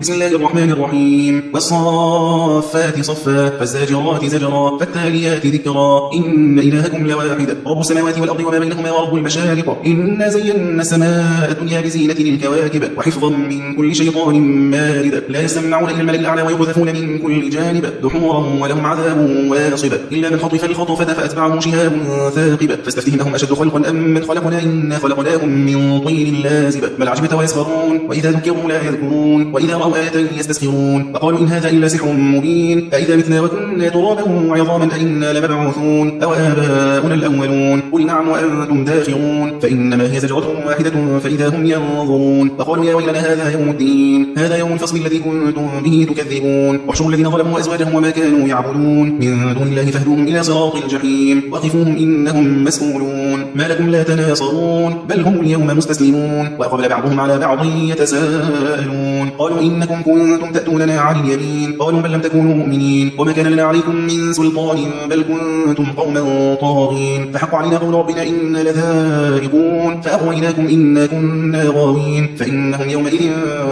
بسم الله الرحمن الرحيم. والصافات صفا فالزاجرات زجرا فالتاليات ذكرا. إن إلهكم لواحد. رب السماوات والأرض وما بينهما ورب المشارق. إنا زينا السماء الدنيا بزينة للكواكب. وحفظا من كل شيطان مارد. لا يسمعون إلى الملك الأعلى ويقذفون من كل جانب. دحورا ولهم عذاب واصب. إلا من خطف الخطفة فأتبعه شهاب ثاقب. فاستفتهم أهم أشد خلقا أم من خلقنا؟ إنا خلقناهم من طين لازب. بل عجبت ويسخرون. وإذا ذكروا لا يذكرون. وإذا رأوا آية يستسخرون وقالوا إن هذا إلا سحر مبين أئذا متنا وكنا ترابا وعظاما أئنا لمبعوثون أو آباؤنا الأولون قل نعم وأنتم داخرون فإنما هي زجرة واحدة فإذا هم ينظرون وقالوا يا ويلنا هذا يوم الدين هذا يوم الفصل الذي كنتم به تكذبون واحشروا الذين ظلموا أزواجهم وما كانوا يعبدون من دون الله فاهدوهم إلى صراط الجحيم وقفوهم إنهم مسؤولون ما لكم لا تناصرون بل هم اليوم مستسلمون وأقبل بعضهم على بعض يتساءلون قالوا إن إنكم كنتم تأتوننا عن اليمين. قالوا بل لم تكونوا مؤمنين. وما كان لنا عليكم من سلطان بل كنتم قوما طاغين. فحق علينا قول ربنا إنا لذائقون. فأغويناكم إنا كنا غاوين. فإنهم يومئذ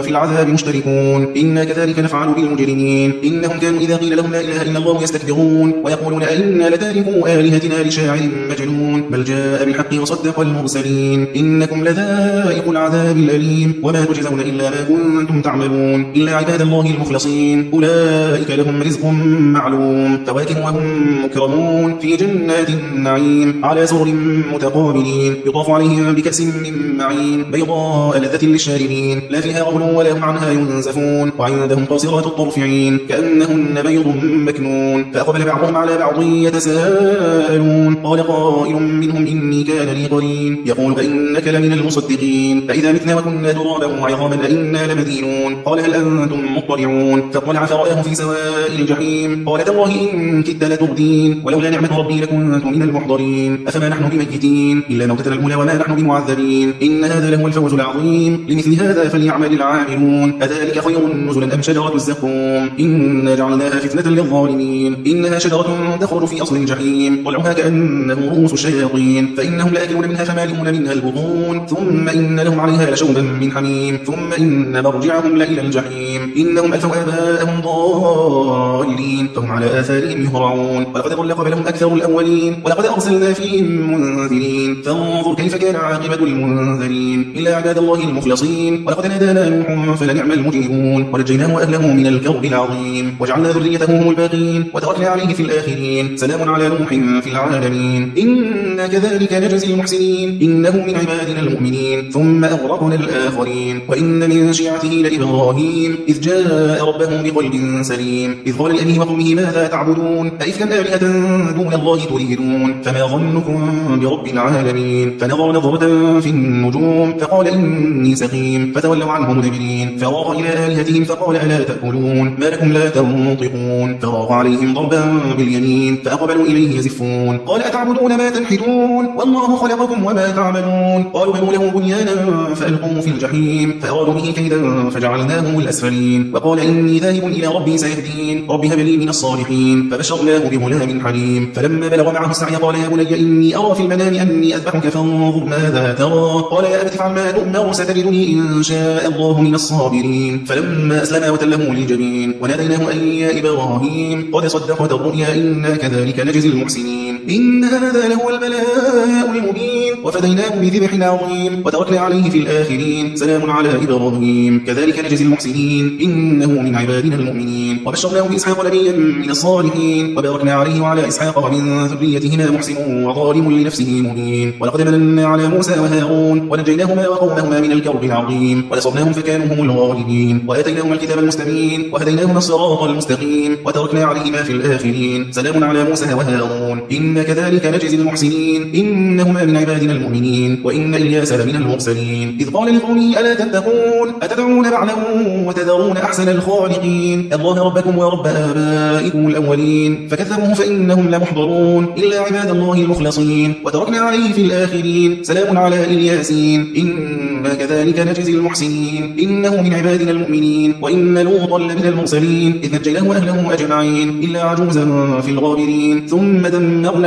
في العذاب مشتركون. إنا كذلك نفعل بالمجرمين. إنهم كانوا إذا قيل لهم لا إله إلا الله يستكبرون. ويقولون أئنا لتاركوا آلهتنا لشاعر مجنون. بل جاء بالحق وصدق المرسلين. إنكم لذائق العذاب الأليم. وما تجزون إلا ما كنتم تعملون. إلا عباد الله المخلصين. أولئك لهم رزق معلوم. فواكه وهم مكرمون في جنات النعيم على سر متقابلين. يطاف عليهم بكأس من معين. بيضاء لذة للشاربين. لا فيها غول ولا هم عنها ينزفون. وعندهم قاصرات الطرفعين كأنهن بيض مكنون. فأقبل بعضهم على بعض يتساءلون. قال قائل منهم إني كان لي قرين. يقول فإنك لمن المصدقين. فإذا متنا وكنا ترابا وعظاما أئنا لمدينون. قال هل أنتم مطلعون فاطلع فرآه في سواء الجحيم. قال تالله إن كدت لتردين. ولولا نعمة ربي لكنت من المحضرين. أفما نحن بميتين؟ إلا موتتنا الأولى وما نحن بمعذبين. إن هذا لهو الفوز العظيم. لمثل هذا فليعمل العاملون. أذلك خير نزلا أم شجرة الزقوم؟ إنا جعلناها فتنة للظالمين. إنها شجرة تخرج في أصل الجحيم. طلعها كأنه رؤوس الشياطين. فإنهم لآكلون منها فمالئون منها البطون. ثم إن لهم عليها لشوبا من حميم. ثم إن مرجعهم لإلى الجحيم. إنهم ألفوا آباءهم ضالين. فهم على آثارهم يهرعون. ولقد ضل قبلهم أكثر الأولين. ولقد أرسلنا فيهم منذرين. فانظر كيف كان عاقبة المنذرين. إلا عباد الله المخلصين. ولقد نادانا نوح فلنعم المجيبون. ونجيناه وأهله من الكرب العظيم. وجعلنا ذريته هم الباقين. وتركنا عليه في الآخرين. سلام على نوح في العالمين. إنا كذلك نجزي المحسنين. إنه من عبادنا المؤمنين. ثم أغرقنا الآخرين. وإن من شيعته لإبراهيم إذ جاء ربه بقلب سليم إذ قال لأبيه وقومه ماذا تعبدون؟ أئفكا آلهة دون الله تريدون؟ فما ظنكم برب العالمين؟ فنظر نظرة في النجوم فقال إني سقيم فتولوا عنه مدبرين. فراغ إلى آلهتهم فقال ألا تأكلون؟ ما لكم لا تنطقون؟ فراغ عليهم ضربا باليمين فأقبلوا إليه يزفون. قال أتعبدون ما تنحتون؟ والله خلقكم وما تعملون. قالوا بنوا له بنيانا فألقوه في الجحيم. فأرادوا به كيدا فجعلناهم الأسفلين. وقال إني ذاهب إلى ربي سيهدين. رب هب لي من الصالحين. فبشرناه بغلام حليم. فلما بلغ معه السعي قال يا بني إني أرى في المنام أني أذبحك فانظر ماذا ترى. قال يا أبت افعل ما تؤمر ستجدني إن شاء الله من الصابرين. فلما أسلم وتله للجبين وناديناه أن يا إبراهيم قد صدقت الرؤيا إنا كذلك نجزي المحسنين. إن هذا لهو البلاء المبين. وفديناه بذبح عظيم. وتركنا عليه في الآخرين. سلام على إبراهيم. كذلك نجزي المحسنين. إنه من عبادنا المؤمنين. وبشرناه بإسحاق نبيا من الصالحين. وباركنا عليه وعلى إسحاق ومن ذريتهما محسن وظالم لنفسه مبين. ولقد مننا على موسى وهارون. ونجيناهما وقومهما من الكرب العظيم. ونصرناهم فكانوا هم الغالبين. وآتيناهما الكتاب المستبين. وهديناهما الصراط المستقيم. وتركنا عليهما في الآخرين. سلام على موسى وهارون. إن كذلك نجزي المحسنين إنهما من عبادنا المؤمنين وإن إلياس لمن المرسلين إذ قال لقومه ألا تتقون أتدعون بعلا وتذرون أحسن الخالقين الله ربكم ورب آبائكم الأولين فكذبوه فإنهم لمحضرون إلا عباد الله المخلصين وتركنا عليه في الآخرين سلام على الياسين إنا كذلك نجزي المحسنين إنه من عبادنا المؤمنين وإن لوطا لمن المرسلين إذ نجيناه وأهله أجمعين إلا عجوزا في الغابرين ثم دمرنا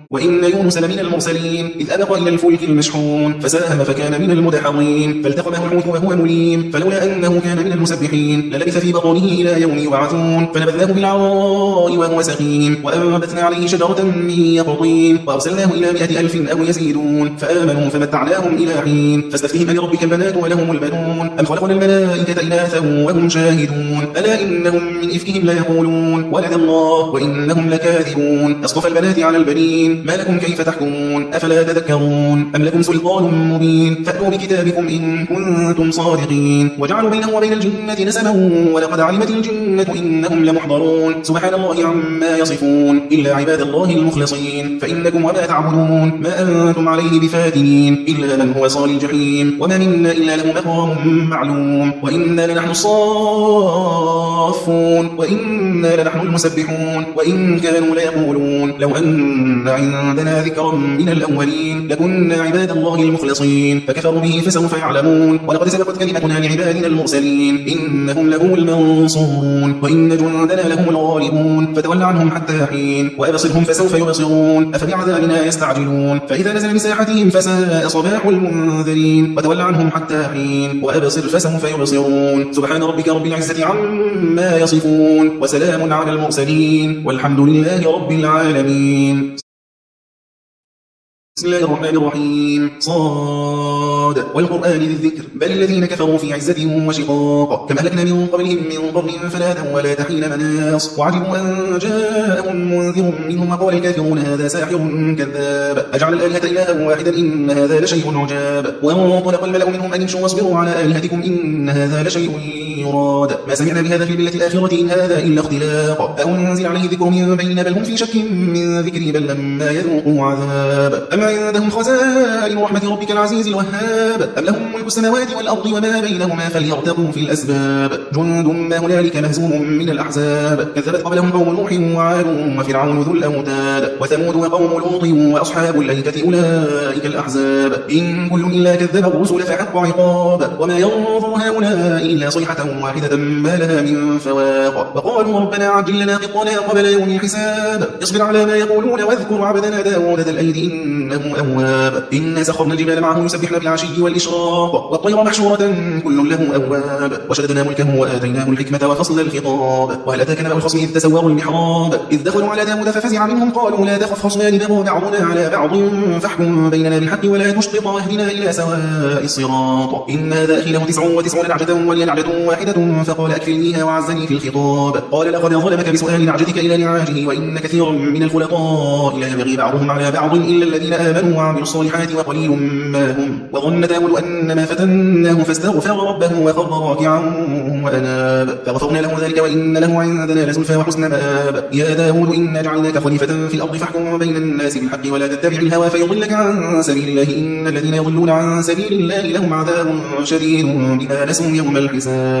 وإن يونس لمن المرسلين إذ أبق إلى الفلك المشحون فساهم فكان من المدحضين فالتقمه الحوت وهو مليم فلولا أنه كان من المسبحين للبث في بطنه إلى يوم يبعثون فنبذناه بالعراء وهو سقيم وأنبتنا عليه شجرة من يقطين وأرسلناه إلى مئة ألف أو يزيدون فآمنوا فمتعناهم إلى حين فاستفتهم لربك البنات ولهم البنون أم خلقنا الملائكة إناثا وهم شاهدون ألا إنهم من إفكهم لا يقولون ولد الله وإنهم لكاذبون أصطفى البنات على البنين ما لكم كيف تحكمون؟ أفلا تذكرون؟ أم لكم سلطان مبين؟ فأتوا بكتابكم إن كنتم صادقين. وجعلوا بينه وبين الجنة نسبا ولقد علمت الجنة إنهم لمحضرون. سبحان الله عما يصفون. إلا عباد الله المخلصين. فإنكم وما تعبدون. ما أنتم عليه بفاتنين. إلا من هو صال الجحيم. وما منا إلا له مقام معلوم. وإنا لنحن الصافون. وإنا لنحن المسبحون. وإن كانوا ليقولون. لو أن عندنا ذكرا من الأولين. لكنا عباد الله المخلصين. فكفروا به فسوف يعلمون. ولقد سبقت كلمتنا لعبادنا المرسلين. إنهم لهم المنصورون. وإن جندنا لهم الغالبون. فتول عنهم حتى حين. وأبصرهم فسوف يبصرون. أفبعذابنا يستعجلون. فإذا نزل بساحتهم فساء صباح المنذرين. وتول عنهم حتى حين. وأبصر فسوف يبصرون. سبحان ربك رب العزة عما يصفون. وسلام على المرسلين. والحمد لله رب العالمين. بسم الله الرحمن الرحيم. صاد. والقرآن ذي الذكر. بل الذين كفروا في عزة وشقاق. كما أهلكنا من قبلهم من قرن فنادوا ولا تحين مناص. وعجبوا أن جاءهم منذر منهم وقال الكافرون هذا ساحر كذاب. أجعل الآلهة إلها واحدا إن هذا لشيء عجاب. وانطلق الملأ منهم أن امشوا واصبروا على آلهتكم إن هذا لشيء يراد. ما سمعنا بهذا في الملة الآخرة إن هذا إلا اختلاق. أنزل عليه ذكر من بيننا بل هم في شك من ذكري بل لما يذوقوا عذاب. أم عندهم خزائن رحمة ربك العزيز الوهاب؟ أم لهم ملك السماوات والأرض وما بينهما فليرتقوا في الأسباب؟ جند ما هنالك مهزوم من الأحزاب. كذبت قبلهم قوم نوح وعاد وفرعون ذو الأوتاد. وثمود وقوم لوط وأصحاب الأيكة أولئك الأحزاب. إن كل إلا كذب الرسل فحق عقاب. وما ينظر هؤلاء إلا صيحة واحدة ما لها من فواق. وقالوا ربنا عجل لنا قطنا قبل يوم الحساب. اصبر على ما يقولون واذكر عبدنا داود ذا الأيد إنه أواب. إنا سخرنا الجبال معه يسبحن بالعشي والإشراق. والطير محشورة كل له أواب. وشددنا ملكه وآتيناه الحكمة وفصل الخطاب. وهل أتاك نبأ الخصم إذ تسوروا المحراب؟ إذ دخلوا على داود ففزع منهم قالوا لا تخف خصمان بغوا بعضنا على بعض فاحكم بيننا بالحق ولا تشطط واهدنا إلى سواء الصراط. إن هذا أخي له تسع وتسعون نعجة ولي واحدة فقال أكفلنيها وعزني في الخطاب. قال لقد ظلمك بسؤال نعجتك إلى نعاجه وإن كثيرا من الخلطاء لا يبغي بعضهم على بعض إلا الذين آمنوا وعملوا الصالحات وقليل ما هم. وظن داود أن ما فتناه فاستغفر ربه وخر راكعا وأناب. فغفرنا له ذلك وإن له عندنا لزلفى وحسن مآب. يا داود إنا جعلناك خليفة في الأرض فاحكم بين الناس بالحق ولا تتبع الهوى فيضلك عن سبيل الله. إن الذين يضلون عن سبيل الله لهم عذاب شديد بما نسوا يوم الحساب.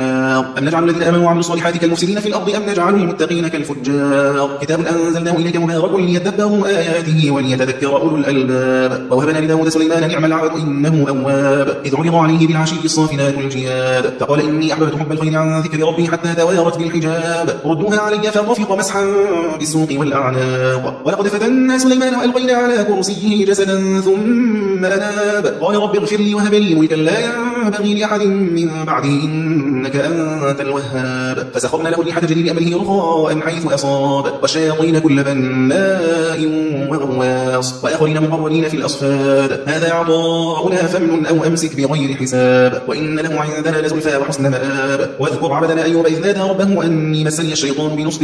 أم نجعل الذين آمنوا وعملوا الصالحات كالمفسدين في الأرض أم نجعل المتقين كالفجار. كتاب أنزلناه إليك مبارك ليدبروا آياته وليتذكر أولو الألباب. ووهبنا لداود سليمان نعم العبد إنه أواب. إذ عرض عليه بالعشي الصافنات الجياد. فقال إني أحببت حب الخير عن ذكر ربي حتى توارت بالحجاب. ردوها علي فطفق مسحا بالسوق والأعناق. ولقد فتنا سليمان وألقينا على كرسيه جسدا ثم أناب. قال رب اغفر لي وهب لي ملكا لا ينبغي لأحد من بعدي إنك أنت الوهاب. فسخرنا له الريح تجري بأمره رخاء حيث أصاب. والشياطين كل بناء وغواص. وآخرين مقرنين في الأصفاد. هذا عطاؤنا فمن أو أمسك بغير حساب. وإن له عندنا لزلفى وحسن مآب. واذكر عبدنا أيوب إذ نادى ربه أني مسني الشيطان بنصب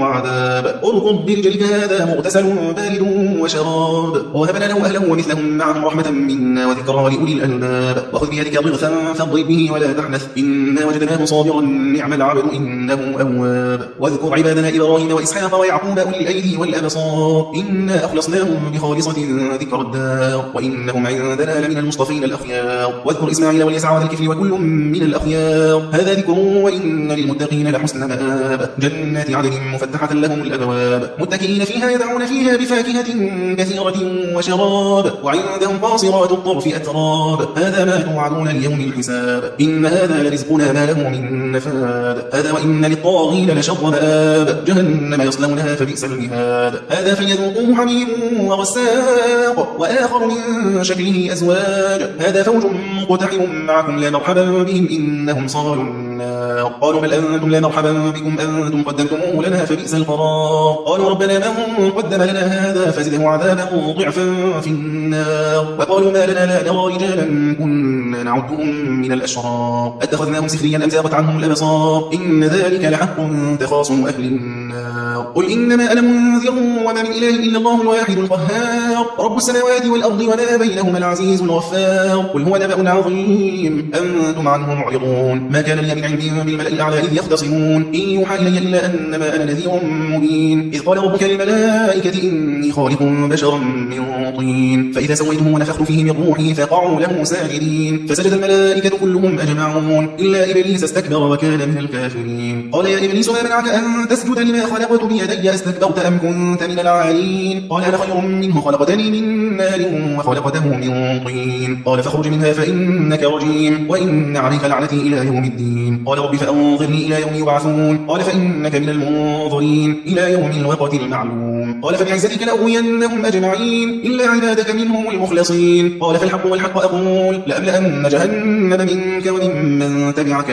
وعذاب. اركض برجلك هذا مغتسل بارد وشراب. وهبنا له أهله ومثلهم معهم رحمة منا وذكرى لأولي الألباب. وخذ بيدك ضغثا فاضرب به ولا تحنث. إنا وجدناه صابرا نعم العبد إنه أواب. واذكر عبادنا إبراهيم وإسحاق ويعقوب أولي الأيدي والأبصار. إنا أخلصناهم بخالصة ذكر الدار. وإنهم عندنا لمن المصطفين الأخيار. واذكر إسماعيل واليسع وذا الكفل وكل من الأخيار. هذا ذكر وإن للمتقين لحسن مآب. جنات عدن مفتحة لهم الأبواب. متكئين فيها يدعون فيها بفاكهة كثيرة وشراب. وعندهم قاصرات الطرف أتراب. هذا ما توعدون يوم الحساب. إن هذا لرزقنا ما له من نفاد. هذا وإن للطاغين لشر مآب جهنم يصلونها فبئس المهاد. هذا فليذوقوه حميم وغساق وآخر من شكله أزواج. هذا فوج مقتحم معكم لا مرحبا بهم إنهم صالوا النار. قالوا بل أنتم لا مرحبا بكم. أنتم قدمتموه لنا فبئس القرار. قالوا ربنا من قدم لنا هذا فزده عذابا ضعفا في النار. وقالوا ما لنا لا نرى رجالا كنا نعدهم من الأشرار. أتخذناهم سخريا أم زاغت عنهم الأبصار إن ذلك لحق تخاصم أهل النار. قل إنما أنا منذر وما من إله إلا الله الواحد القهار. رب السماوات والأرض وما بينهما العزيز الغفار. قل هو نبأ عظيم. أنتم عنه معرضون. ما كان لي من علم بالملأ الأعلى إذ يختصمون. إن يوحى إلي إلا أنما أنا نذير مبين. إذ قال ربك للملائكة إني خالق بشرا من طين. فإذا سويته ونفخت فيه من روحي فقعوا له ساجدين. فسجد الملائكة كلهم أجمعون. إلا إبليس استكبر وكان من الكافرين. قال يا إبليس ما منعك أن تسجد لما خلقت بيدي؟ أستكبرت أم كنت من العالين؟ قال أنا خير منه خلقتني من نار وخلقته من طين. قال فاخرج منها فإنك رجيم وإن عليك لعنتي إلى يوم الدين. قال رب فأنظرني إلى يوم يبعثون. قال فإنك من المنظرين إلى يوم الوقت المعلوم. قال فبعزتك لأغوينهم أجمعين إلا عبادك منهم المخلصين. قال فالحق والحق أقول لأملأن جهنم منك وممن تبعك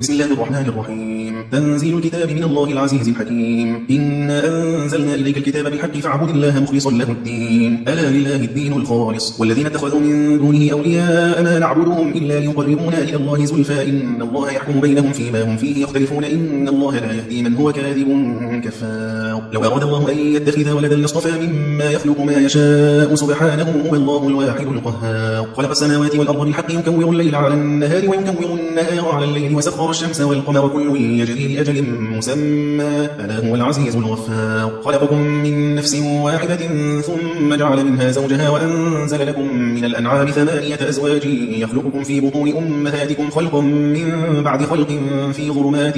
بسم الله الرحمن الرحيم. تنزيل الكتاب من الله العزيز الحكيم. إنا أنزلنا إليك الكتاب بالحق فاعبد الله مخلصا له الدين. ألا لله الدين الخالص. والذين اتخذوا من دونه أولياء ما نعبدهم إلا ليقربونا إلى الله زلفى. إن الله يحكم بينهم فيما هم فيه يختلفون. إن الله لا يهدي من هو كاذب كفار. لو أراد الله أن يتخذ ولدا لاصطفى مما يخلق ما يشاء سبحانه هو الله الواحد القهار. خلق السماوات والأرض بالحق يكور الليل على النهار ويكور النهار على الليل وسخر وسخر الشمس والقمر كل يجري لأجل مسمى. ألا هو العزيز الغفار. خلقكم من نفس واحدة ثم جعل منها زوجها وأنزل لكم من الأنعام ثمانية أزواج يخلقكم في بطون أمهاتكم خلقا من بعد خلق في ظلمات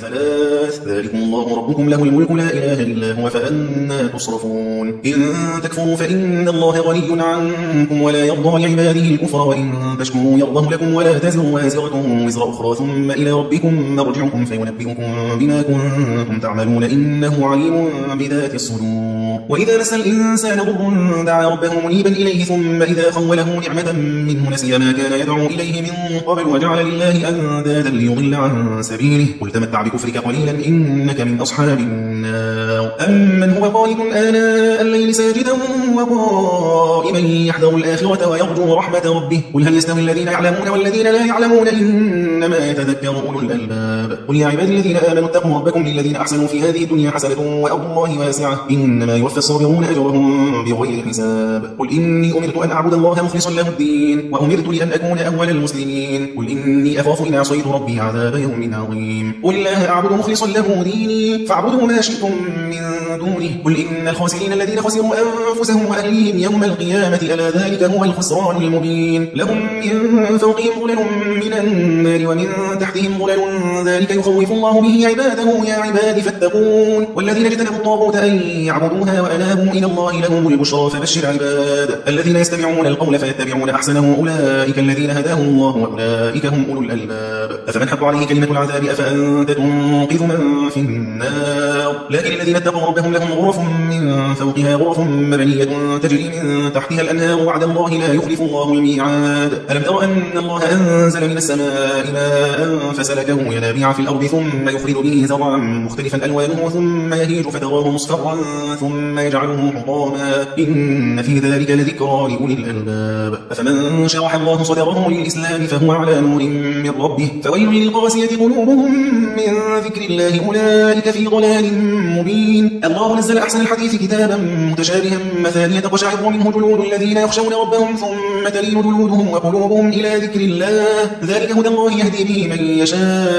ثلاث. ذلكم الله ربكم له الملك لا إله إلا هو فأنا تصرفون. إن تكفروا فإن الله غني عنكم ولا يرضى لعباده الكفر وإن تشكروا يرضه لكم ولا تزر وازرة وزر أخرى ثم إلى ربكم مرجعكم فينبئكم بما كنتم تعملون إنه عليم بذات الصدور. وإذا نسى الإنسان ضر دعا ربه منيبا إليه ثم إذا خوله نعمة منه نسي ما كان يدعو إليه من قبل وجعل لله أندادا ليضل عن سبيله. قل تمتع بكفرك قليلا إنك من أصحاب النار. أمن هو قائد آناء الليل ساجدا وقائما يحذر الآخرة ويرجو رحمة ربه. قل هل يستوي الذين يعلمون والذين لا يعلمون إنما يتذكر أولو الألباب. قل يا عبادي الذين آمنوا اتقوا ربكم للذين أحسنوا في هذه الدنيا حسنة وأرض الله واسعة. إنما يوفى الصابرون أجرهم بغير حساب. قل إني أمرت أن أعبد الله مخلصا له الدين وأمرت لأن أكون أول المسلمين. قل إني أخاف إن عصيت ربي عذاب يوم عظيم. قل الله أعبد مخلصا له ديني فاعبدوا ما شئتم من دونه. قل إن الخاسرين الذين خسروا أنفسهم وأهليهم يوم القيامة ألا ذلك هو الخسران المبين. لهم من فوقهم ظلل من النار ومن تحتهم ظلل ذلك يخوف الله به عباده يا عباد فاتقون. والذين اجتنبوا الطاغوت أن يعبدوها وأنابوا إلى الله لهم البشرى فبشر عباد الذين يستمعون القول فيتبعون أحسنه أولئك الذين هداهم الله وأولئك هم أولو الألباب. أفمن حق عليه كلمة العذاب أفأنت تنقذ من في النار؟ لكن الذين اتقوا ربهم لهم غرف من فوقها غرف مبنية تجري من تحتها الأنهار وعد الله لا يخلف الله الميعاد. ألم تر أن الله أنزل من السماء ماء فسلكه ينابيع في الأرض ثم يخرج به زرعا مختلفا ألوانه ثم يهيج فتراه مصفرا ثم يجعله حطاما. إن في ذلك لذكرى لأولي الألباب. أفمن شرح الله صدره للإسلام فهو على نور من ربه. فويل للقاسية قلوبهم من ذكر الله أولئك في ضلال مبين. الله نزل أحسن الحديث كتابا متشابها مثانية قشعر منه جلود الذين يخشون ربهم ثم تلين جلودهم وقلوبهم إلى ذكر الله. ذلك هدى الله يهدي به من يشاء.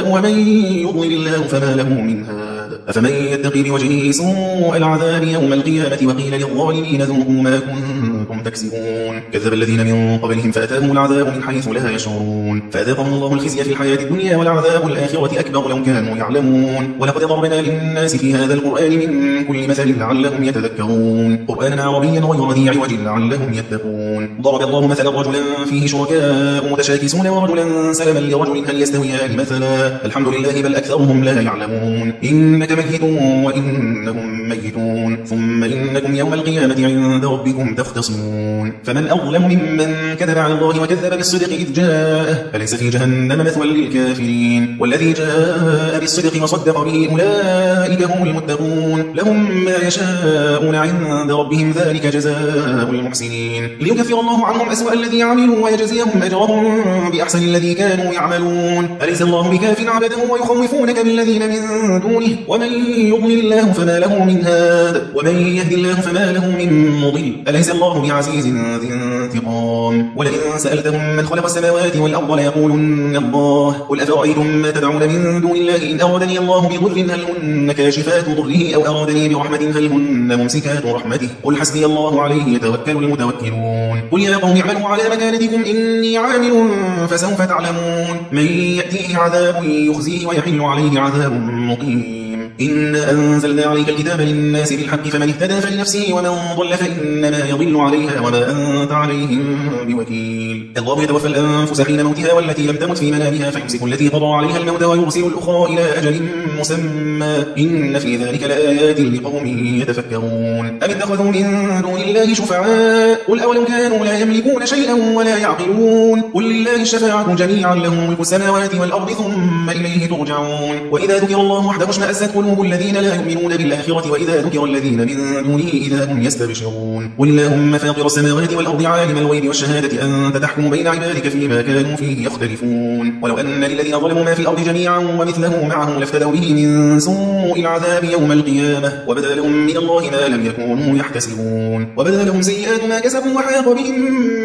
ومن يضلل الله فما له من هاد. أفمن يتقي بوجهه سوء العذاب يوم القيامة وقيل للظالمين ذوقوا ما كنتم تكسبون. كذب الذين من قبلهم فأتاهم العذاب من حيث لا يشعرون. فأذاقهم الله الخزي في الحياة الدنيا والعذاب الآخرة أكبر لو كانوا يعلمون. ولقد ضربنا للناس في هذا القرآن من كل مثل لعلهم يتذكرون. قرآنا عربيا غير ذي عوج لعلهم يتقون. ضرب الله مثلا رجلا فيه شركاء متشاكسون ورجلا سلما لرجل هل يستويان مثلا الحمد لله بل أكثرهم لا يعلمون. إنك ميت وإنهم ميتون. ثم إنكم يوم القيامة عند ربكم تختصمون. فمن أظلم ممن كذب على الله وكذب بالصدق إذ جاءه أليس في جهنم مثوى للكافرين. والذي جاء بالصدق وصدق به أولئك هم المتقون. لهم ما يشاءون عند ربهم ذلك جزاء المحسنين. ليكفر الله عنهم أسوأ الذي عملوا ويجزيهم أجرهم بأحسن الذي كانوا يعملون. أليس الله بكاف عبده ويخوفونك بالذين من دونه. ومن يضلل الله فما له من هاد. ومن يهدي الله فما له من مضل. أليس الله بعزيز ذي انتقام؟ ولئن سألتهم من خلق السماوات والأرض ليقولن الله. قل أفرأيتم ما تدعون من دون الله إن أرادني الله بضر هل هن كاشفات ضره أو أرادني برحمة هل هن ممسكات رحمته؟ قل حسبي الله عليه يتوكل المتوكلون. قل يا قوم اعملوا على مكانتكم إني عامل فسوف تعلمون. من يأتيه عذاب يخزيه ويحل عليه عذاب مقيم. إن أنزلنا عليك الكتاب للناس بالحق فمن اهتدى فلنفسه ومن ضل فإنما يضل عليها وما أنت عليهم بوكيل الله يتوفى الأنفس حين موتها والتي لم تمت في منامها فيمسك التي قضى عليها الموت ويرسل الأخرى إلى أجل مسمى إن في ذلك لآيات لقوم يتفكرون أم اتخذوا من دون الله شفعاء قل أولم كانوا لا يملكون شيئا ولا يعقلون قل لله الشفاعة جميعا له ملك السماوات والأرض ثم إليه ترجعون وإذا ذكر الله وحده اشمأزت قلوب الذين لا يؤمنون بالآخرة وإذا ذكر الذين من دونه إذا هم يستبشرون. قل اللهم فاطر السماوات والأرض عالم الغيب والشهادة أنت تحكم بين عبادك فيما كانوا فيه يختلفون. ولو أن للذين ظلموا ما في الأرض جميعا ومثله معه لافتدوا به من سوء العذاب يوم القيامة. وبدا لهم من الله ما لم يكونوا يحتسبون. وبدا لهم سيئات ما كسبوا وحاق بهم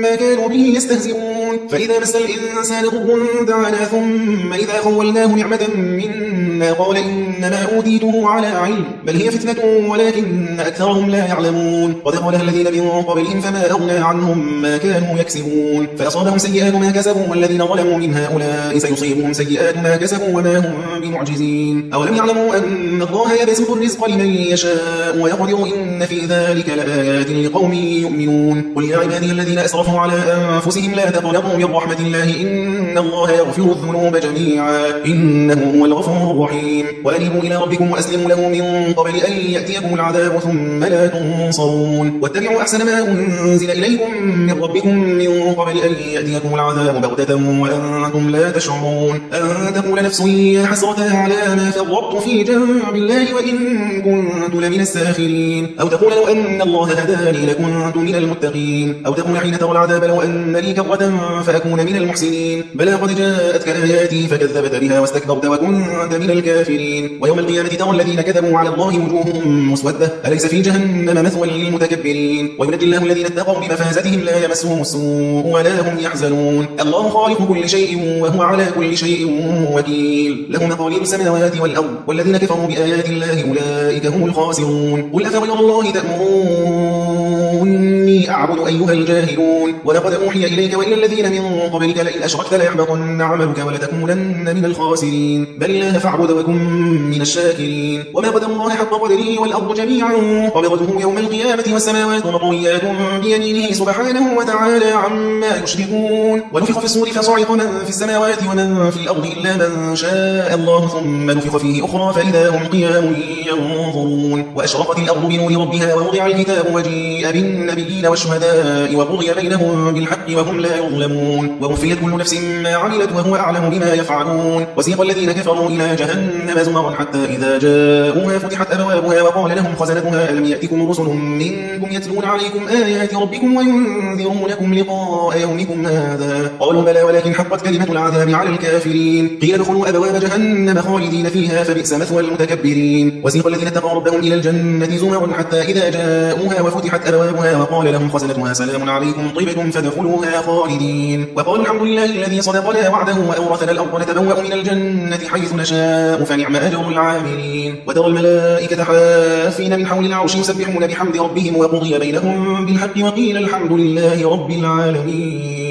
ما كانوا به يستهزئون. فإذا مس الإنسان ضر دعانا ثم إذا خولناه نعمة منا قال إنما أوتيته على علم بل هي فتنة ولكن أكثرهم لا يعلمون. قد قالها الذين من قبلهم فما أغنى عنهم ما كانوا يكسبون. فأصابهم سيئات ما كسبوا والذين ظلموا من هؤلاء سيصيبهم سيئات ما كسبوا وما هم بمعجزين. أولم يعلموا أن الله يبسط الرزق لمن يشاء ويقدر إن في ذلك لآيات لقوم يؤمنون. قل يا عبادي الذين أسرفوا على أنفسهم لا تقنطوا من رحمة الله إن الله يغفر الذنوب جميعا. إنه هو الغفور الرحيم. وأنيبوا إلى ربكم وأسلموا له من قبل أن يأتيكم العذاب ثم لا تنصرون. واتبعوا أحسن ما أنزل إليكم من ربكم من قبل أن يأتيكم العذاب بغتة وأنتم لا تشعرون. أن تقول نفس يا حسرة على ما فرطت في جنب الله وإن كنت لمن الساخرين. أو تقول لو أن الله هداني لكنت من المتقين. أو تقول حين ترى العذاب لو أن لي كرة فأكون من المحسنين. بلى قد جاءتك آياتي فكذبت بها واستكبرت وكنت من الكافرين. ويوم القيامة ترى الذين كذبوا على الله وجوههم مسودة. أليس في جهنم مثوى للمتكبرين؟ وينجي الله الذين اتقوا بمفازتهم لا يمسهم السوء ولا هم يحزنون. الله خالق كل شيء وهو على كل شيء وكيل. له مقاليد السماوات والأرض. والذين كفروا بآيات الله أولئك هم الخاسرون. قل أفغير الله تأمروني أعبد أيها الجاهلون. ولقد أوحي إليك وإلى الذين من قبلك لئن أشركت ليحبطن عملك ولتكونن من الخاسرين. بل الله فاعبد وكن من الشاكرين. وما قدر الله حق قدره والأرض جميعا. قبضته يوم القيامة والسماوات مطويات بيمينه سبحانه وتعالى عما يشركون. ونفخ في الصور فصعق من في السماوات ومن في الأرض إلا من شاء الله ثم نفخ فيه أخرى فإذا هم قيام ينظرون. وأشرقت الأرض بنور ربها ووضع الكتاب وجيء بالنبيين والشهداء وقضي بينهم بالحق وهم لا يظلمون ووفيت كل نفس ما عملت وهو أعلم بما يفعلون وسيق الذين كفروا إلى جهنم زمرا حتى إذا جاءوها فتحت أبوابها وقال لهم خزنتها ألم يأتكم رسل منكم يتلون عليكم آيات ربكم وينذرونكم لقاء يومكم هذا قالوا بلى ولكن حقت كلمة العذاب على الكافرين قيل ادخلوا أبواب جهنم خالدين فيها فبئس مثوى المتكبرين وسيق الذين اتقوا ربهم إلى الجنة زمرا حتى إذا جاءوها وفتحت أبوابها وقال لهم خزنتها سلام عليكم طيبكم فادخلوها خالدين. وقالوا الحمد لله الذي صدقنا وعده وأورثنا الأرض نتبوأ من الجنة حيث نشاء فنعم أجر العاملين. وترى الملائكة حافين من حول العرش يسبحون بحمد ربهم وقضي بينهم بالحق وقيل الحمد لله رب العالمين.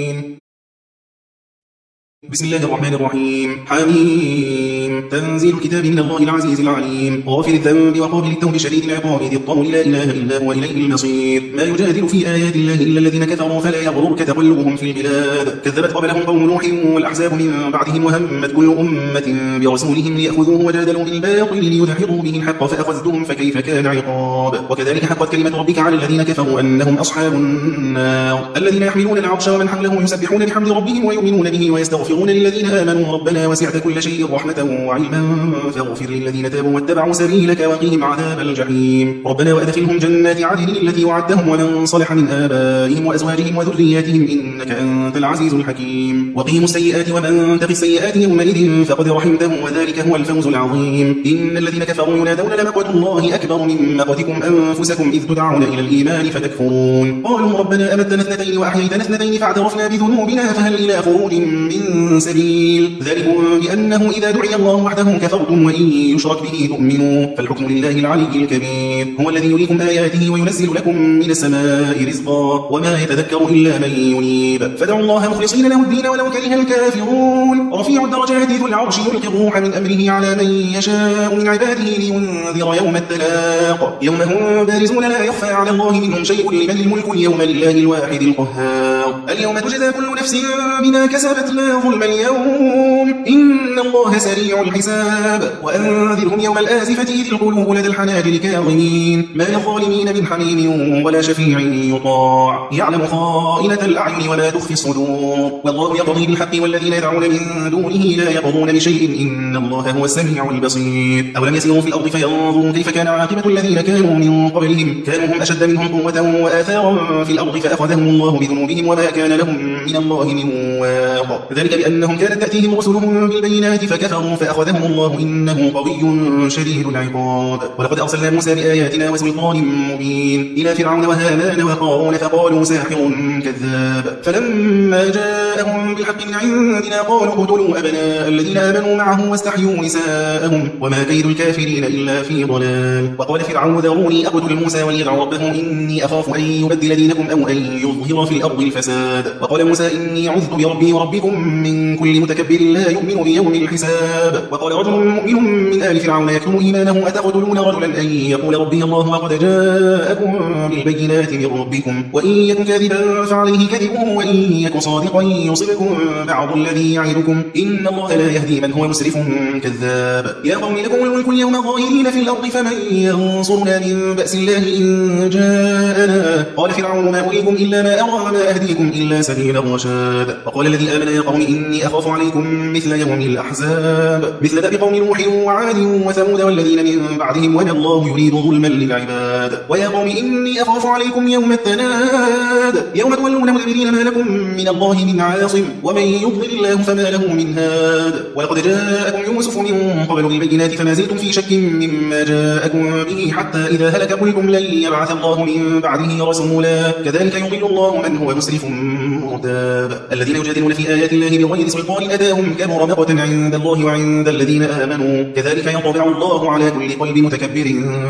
بسم الله الرحمن الرحيم. حميم. تنزيل الكتاب من الله العزيز العليم. غافر الذنب وقابل التوب شديد العقاب. ذي الطول لا إله إلا هو إليه المصير. ما يجادل في آيات الله إلا الذين كفروا فلا يغررك تقلبهم في البلاد. كذبت قبلهم قوم نوح والأحزاب من بعدهم وهمت كل أمة برسولهم ليأخذوه وجادلوا بالباطل ليدحضوا به الحق فأخذتهم فكيف كان عقاب. وكذلك حقت كلمة ربك على الذين كفروا أنهم أصحاب النار. الذين يحملون العرش ومن حمله يسبحون بحمد ربهم ويؤمنون به ويستغفرون يستغفرون للذين آمنوا ربنا وسعت كل شيء رحمة وعلما فاغفر للذين تابوا واتبعوا سبيلك وقهم عذاب الجحيم. ربنا وأدخلهم جنات عدن التي وعدتهم ومن صلح من آبائهم وأزواجهم وذرياتهم إنك أنت العزيز الحكيم. وقهم السيئات ومن تقي السيئات يومئذ فقد رحمته وذلك هو الفوز العظيم. إن الذين كفروا ينادون لمقت الله أكبر من مقتكم أنفسكم إذ تدعون إلى الإيمان فتكفرون. قالوا ربنا أمتنا اثنتين وأحييتنا اثنتين فاعترفنا بذنوبنا فهل إلى خروج من سبيل. ذلك بأنه إذا دعي الله وحده كفرتم وإن يشرك به تؤمنوا فالحكم لله العلي الكبير. هو الذي يريكم آياته وينزل لكم من السماء رزقا وما يتذكر إلا من ينيب. فدعوا الله مخلصين له الدين ولو كره الكافرون. رفيع الدرجات ذو العرش يلقي الروح من أمره على من يشاء من عباده لينذر يوم التلاق. يوم هم بارزون لا يخفى على الله منهم شيء لمن الملك اليوم لله الواحد القهار. اليوم تجزى كل نفس بما كسبت لا ظلم اليوم إن الله سريع الحساب. وأنذرهم يوم الآزفة إذ القلوب لدى الحناجر كاظمين. ما للظالمين من حميم ولا شفيع يطاع. يعلم خائنة الأعين ولا تخفي الصدور. والله يقضي بالحق والذين يدعون من دونه لا يقضون بشيء. إن الله هو السميع البصير. أولم يسيروا في الأرض فينظروا كيف كان عاقبة الذين كانوا من قبلهم. كانوا هم أشد منهم قوة وآثارا في الأرض فأخذهم الله بذنوبهم وما كان لهم من الله من واق. ذلك بأنهم كانت تأتيهم رسلهم بالبينات فكفروا فأخذهم الله إنه قوي شديد العقاب. ولقد أرسلنا موسى بآياتنا وسلطان مبين إلى فرعون وهامان وقارون فقالوا ساحر كذاب. فلما جاءهم بالحق من عندنا قالوا اقتلوا أبناء الذين آمنوا معه واستحيوا نساءهم. وما كيد الكافرين إلا في ضلال. وقال فرعون ذروني أقتل موسى وليدع ربه إني أخاف أن يبدل دينكم أو أن يظهر في الأرض الفساد. وقال موسى إني عذت بربي وربكم من كل متكبر لا يؤمن بيوم الحساب. وقال رجل مؤمن من آل فرعون يكتم إيمانه أتقتلون رجلا أن يقول ربي الله وقد جاءكم بالبينات من ربكم وإن يكن كاذبا فعليه كذبه وإن يكن صادقا يصبكم بعض الذي يعدكم. إن الله لا يهدي من هو مسرف كذاب. يا قوم لكم الملك اليوم ظاهرين في الأرض فمن ينصرنا من بأس الله إن جاءنا؟ قال فرعون ما أريكم إلا ما أرى وما أهديكم إلا سبيل الرشاد. وقال الذي آمن يا قوم إني أخاف عليكم مثل يوم الأحزاب مثل دأب قوم نوح وعاد وثمود والذين من بعدهم وما الله يريد ظلما للعباد. ويا قوم إني أخاف عليكم يوم التناد. يوم تولون مدبرين ما لكم من الله من عاصم ومن يضلل الله فما له من هاد. ولقد جاءكم يوسف من قبل بالبينات فما زلتم في شك مما جاءكم به حتى إذا هلك قلتم لن يبعث الله من بعده رسولا. كذلك يضل الله من هو مسرف مرتاب. الذين يجادلون في آيات الله بغير سلطان أتاهم كبر مقتا عند الله وعند الذين آمنوا. كذلك يطبع الله على كل قلب متكبر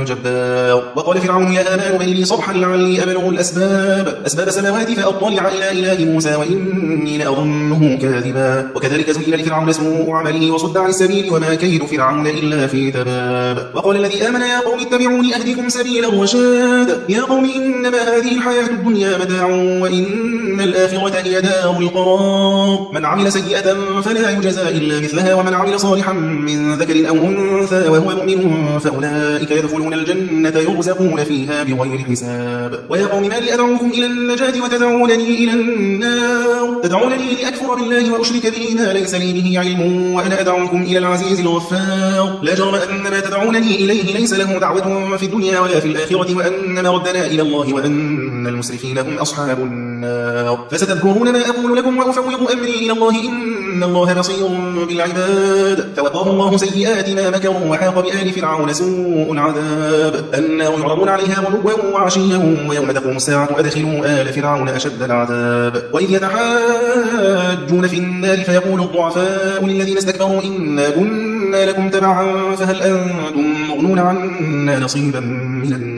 جبار. وقال فرعون يا آمان بني لي صبحا لعلي أبلغ الأسباب. أسباب السماوات فأطلع إلى إله موسى وإني لأظنه كاذبا. وكذلك زين لفرعون سوء عمله وصد عن السبيل وما كيد فرعون إلا في تباب وقال الذي آمن يا قوم اتبعوني أهدكم سبيل الرشاد. يا قوم إنما هذه الحياة الدنيا متاع وإن الآخرة هي دار القرار. من عمل سيئة فلا يجزى إلا مثلها ومن عمل صالحا من ذكر أو أنثى وهو مؤمن فأولئك يدخلون الجنة يرزقون فيها بغير حساب. ويا قوم ما لي أدعوكم إلى النجاة وتدعونني إلى النار؟ تدعونني لأكفر بالله وأشرك به ما ليس لي به علم وأنا أدعوكم إلى العزيز الغفار. لا جرم أن ما تدعونني إليه ليس له دعوة في الدنيا ولا في الآخرة وأن مردنا إلى الله وأن المسرفين هم أصحاب النار. النار فستذكرون ما أقول لكم وأفوض أمري إلى الله إن الله بصير بالعباد. فوقاه الله سيئات ما مكروا وحاق بآل فرعون سوء العذاب. النار يعرضون عليها غدوا وعشيا ويوم تقوم الساعة أدخلوا آل فرعون أشد العذاب. وإذ يتحاجون في النار فيقول الضعفاء للذين استكبروا إنا كنا لكم تبعا فهل أنتم مغنون عنا نصيبا من النار؟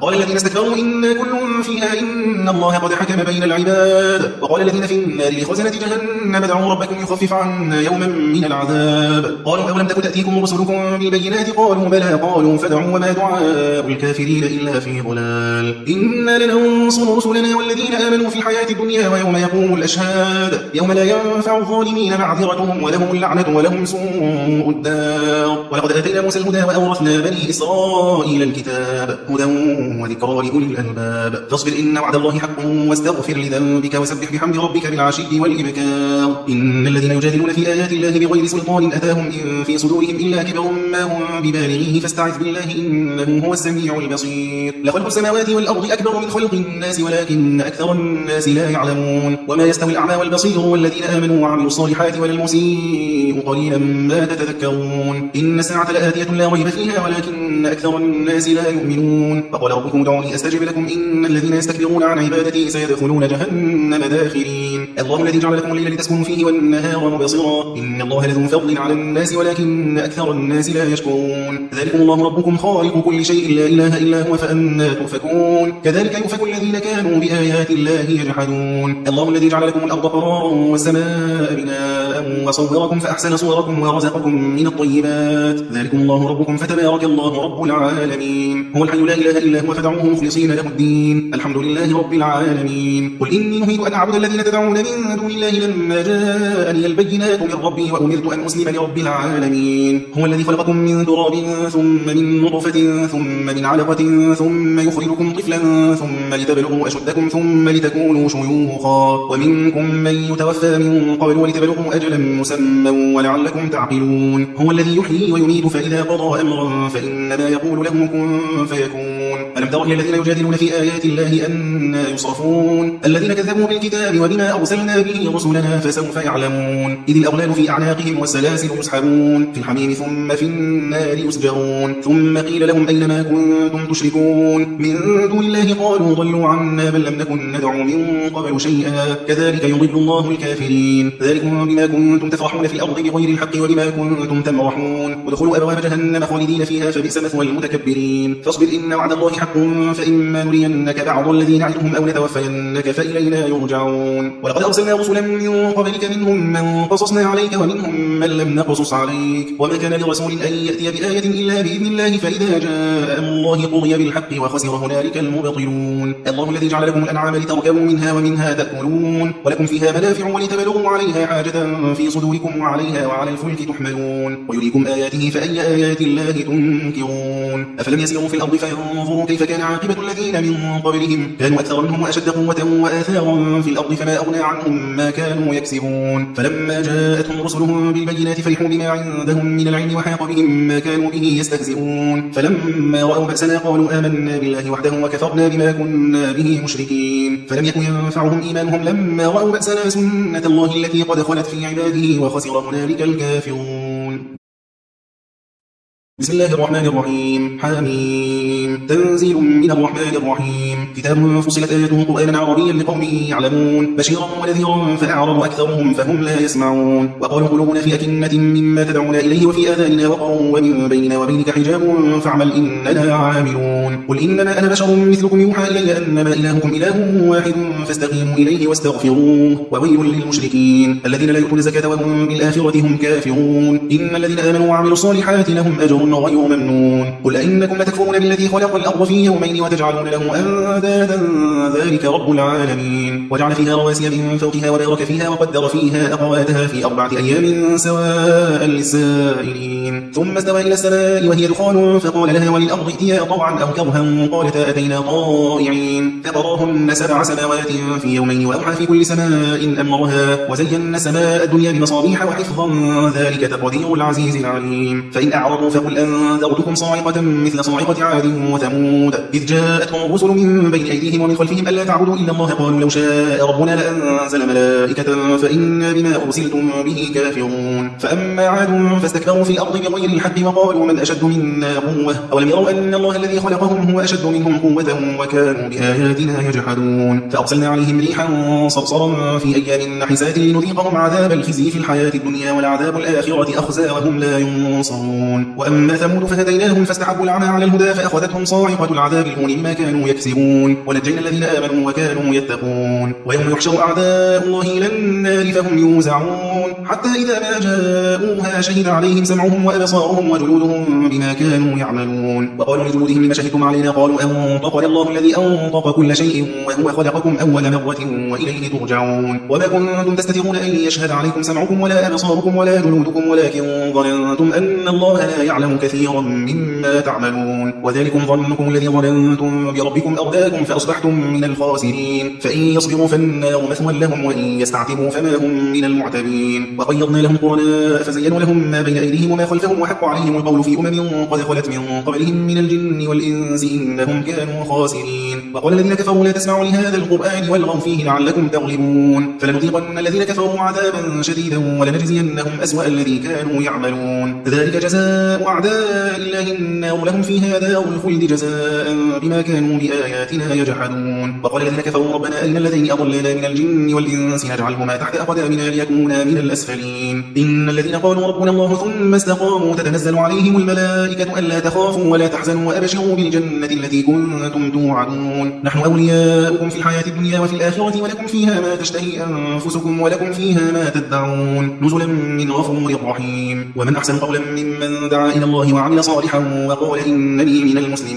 قال الذين استكبروا إنا كل فيها إن الله قد حكم بين العباد. وقال الذين في النار لخزنة جهنم ادعوا ربكم يخفف عنا يوما من العذاب. قالوا أولم تكن تأتيكم رسلكم بالبينات؟ قالوا بلى. قالوا فدعوا وما دعاء الكافرين إلا في ضلال. إنا لننصر رسلنا والذين آمنوا في الحياة الدنيا ويوم يقوم الأشهاد. يوم لا ينفع الظالمين معذرتهم ولهم اللعنة ولهم سوء الدار. ولقد آتينا موسى الهدى وأورثنا بني إسرائيل الكتاب. هدى وذكرى لأولي الألباب. فاصبر إن وعد الله حق واستغفر لذنبك وسبح بحمد ربك بالعشي والإبكار. إن الذين يجادلون في آيات الله بغير سلطان أتاهم إن في صدورهم إلا كبر ما هم ببالغيه. فاستعذ بالله إنه هو السميع البصير. لخلق السماوات والأرض أكبر من خلق الناس ولكن أكثر الناس لا يعلمون. وما يستوي الأعمى والبصير والذين آمنوا وعملوا الصالحات ولا المسيء قليلا ما تتذكرون. إن الساعة لآتية لا ريب فيها ولكن أكثر الناس لا يؤمنون. فقال ربكم ادعوني أستجب لكم إن الذين يستكبرون عن عبادتي سيدخلون جهنم داخرين. الله الذي جعل لكم الليل لتسكنوا فيه والنهار مبصرا. إن الله لذو فضل على الناس ولكن أكثر الناس لا يشكرون. ذلكم الله ربكم خالق كل شيء لا إله إلا هو فأنا تؤفكون. كذلك يؤفك الذين كانوا بآيات الله يجحدون. الله الذي جعل لكم الأرض قرارا والسماء بناء. وصوركم فأحسن صوركم ورزقكم من الطيبات ذلكم الله ربكم فتبارك الله رب العالمين هو الحي لا إله إلا هو فدعوه مخلصين له الدين الحمد لله رب العالمين قل إني نهيت أن أعبد الذين تدعون من دون الله لما جاءني البينات من ربي وأمرت أن أسلم لرب العالمين هو الذي خلقكم من تراب ثم من نطفة ثم من علقة ثم يخرجكم طفلا ثم لتبلغوا أشدكم ثم لتكونوا شيوخا ومنكم من يتوفى من قبل ولتبلغوا أجلا مسمى ولعلكم تعقلون. هو الذي يحيي ويميت فإذا قضى أمرا فإنما يقول له كن فيكون. ألم تر إلى الذين يجادلون في آيات الله أنا يصرفون؟ الذين كذبوا بالكتاب وبما أرسلنا به رسلنا فسوف يعلمون. إذ الأغلال في أعناقهم والسلاسل يسحبون. في الحميم ثم في النار يسجرون. ثم قيل لهم أين ما كنتم تشركون؟ من دون الله قالوا ضلوا عنا بل لم نكن ندعو من قبل شيئا. كذلك يضل الله الكافرين. ذلكم بما كنتم تفرحون في الأرض بغير الحق وبما كنتم تمرحون. ودخلوا أبواب جهنم خالدين فيها فبئس مثوى المتكبرين فاصبر إن وعد الله حق فإما نرينك بعض الذي نعدهم أو نتوفينك فإلينا يرجعون. ولقد أرسلنا رسلا من قبلك منهم من قصصنا عليك ومنهم من لم نقصص عليك. وما كان لرسول أن يأتي بآية إلا بإذن الله فإذا جاء الله قضي بالحق وخسر هنالك المبطلون. الله الذي جعل لكم الأنعام لتركبوا منها ومنها تأكلون. ولكم فيها منافع ولتبلغوا عليها حاجة في صدوركم وعليها وعلى الفلك تحملون ويريكم آياته فأي آيات الله تنكرون أفلم يسيروا في الأرض فينظروا كيف كان عاقبة الذين من قبلهم كانوا أكثر منهم وأشد قوة وآثارا في الأرض فما أغنى عنهم ما كانوا يكسبون فلما جاءتهم رسلهم بالبينات فرحوا بما عندهم من العلم وحاق بهم ما كانوا به يستهزئون فلما رأوا بأسنا قالوا آمنا بالله وحده وكفرنا بما كنا به مشركين فلم يكن ينفعهم إيمانهم لما رأوا بأسنا سنة الله التي قد خلت في عباده وخسر هنالك الكافرون. بسم الله الرحمن الرحيم. حاميم تنزيل من الرحمن الرحيم. كتاب فصلت آياته قرآنا عربيا لقوم يعلمون. بشيرا ونذيرا فأعرض أكثرهم فهم لا يسمعون. وقالوا قلوبنا في أكنة مما تدعونا إليه وفي آذاننا وقر ومن بيننا وبينك حجاب فاعمل إننا عاملون. قل إنما أنا بشر مثلكم يوحى إلي أنما إلهكم إله واحد فاستقيموا إليه واستغفروه. وويل للمشركين. الذين لا يؤتون الزكاة وهم بالآخرة هم كافرون. إن الذين آمنوا وعملوا الصالحات لهم أجر غير ممنون. قل أئنكم لتكفرون بالذي خلق الأرض في يومين وتجعلون له أندادا. ذلك رب العالمين. وجعل فيها رواسي من فوقها وبارك فيها وقدر فيها أقواتها في أربعة أيام سواء للسائلين. ثم استوى إلى السماء وهي دخان فقال لها وللأرض ائتيا طوعا أو كرها. قالتا أتينا طائعين. فقراهن سبع سماوات في يومين وأوحى في كل سماء أمرها. وزينا السماء الدنيا بمصابيح وحفظا. ذلك تقدير العزيز العليم. فإن أعرضوا فقل أنذرتكم صاعقة مثل صاعقة عاد وثمود. إذ جاءتهم الرسل من بين أيديهم ومن خلفهم ألا تعبدوا إلا الله. قالوا لو شاء ربنا لأنزل ملائكة فإنا بما أرسلتم به كافرون. فأما عاد فاستكبروا في الأرض بغير الحق وقالوا من أشد منا قوة؟ أولم يروا أن الله الذي خلقهم هو أشد منهم قوة وكانوا بآياتنا يجحدون. فأرسلنا عليهم ريحا صرصرا في أيام نحسات لنذيقهم عذاب الخزي في الحياة الدنيا والعذاب الآخرة أخزى وهم لا ينصرون. وأما ثمود فهديناهم فاستحبوا العمى على الهدى فأخذتهم صاعقة العذاب الهون ما كانوا يكسبون. ونجينا الذين آمنوا وكانوا يتقون. ويوم يحشر أعداء الله إلى النار فهم يوزعون. حتى إذا ما جاءوها شهد عليهم سمعهم وأبصارهم وجلودهم بما كانوا يعملون. وقالوا لجلودهم لما شهدتم علينا؟ قالوا أنطقنا الله الذي أنطق كل شيء وهو خلقكم أول مرة وإليه ترجعون. وما كنتم تستترون أن يشهد عليكم سمعكم ولا أبصاركم ولا جلودكم ولكن ظننتم أن الله لا يعلم كثيرا مما تعملون. وذلكم ظنكم الذي ظننتم بربكم أرداكم فأصبحتم من الخاسرين. فإن يصبروا فالنار مثوى لهم وإن يستعتبوا فما هم من المعتبين. وقيضنا لهم قرناء فزينوا لهم ما بين أيديهم وما خلفهم وحق عليهم القول في أمم قد خلت من قبلهم من الجن والإنس إنهم كانوا خاسرين. وقال الذين كفروا لا تسمعوا لهذا القرآن والغوا فيه لعلكم تغلبون. فلنذيقن الذين كفروا عذابا شديدا ولنجزينهم أسوأ الذي كانوا يعملون. ذلك جزاء أعداء الله النار. لهم فيها دار الخلد جزاء بما كانوا بآياتنا يجحدون. وقال الذين كفروا ربنا أرنا الذين أضلنا من الجن والإنس نجعلهما تحت أقدامنا ليكونا من الأسفلين. إن الذين قالوا ربنا الله ثم استقاموا تتنزل عليهم الملائكة ألا تخافوا ولا تحزنوا وأبشروا بالجنة التي كنتم توعدون. نحن أولياؤكم في الحياة الدنيا وفي الآخرة ولكم فيها ما تشتهي أنفسكم ولكم فيها ما تدعون. نزلا من غفور رحيم. ومن أحسن قولا ممن دعا إلى الله وعمل صالحا وقال إنني من المسلمين.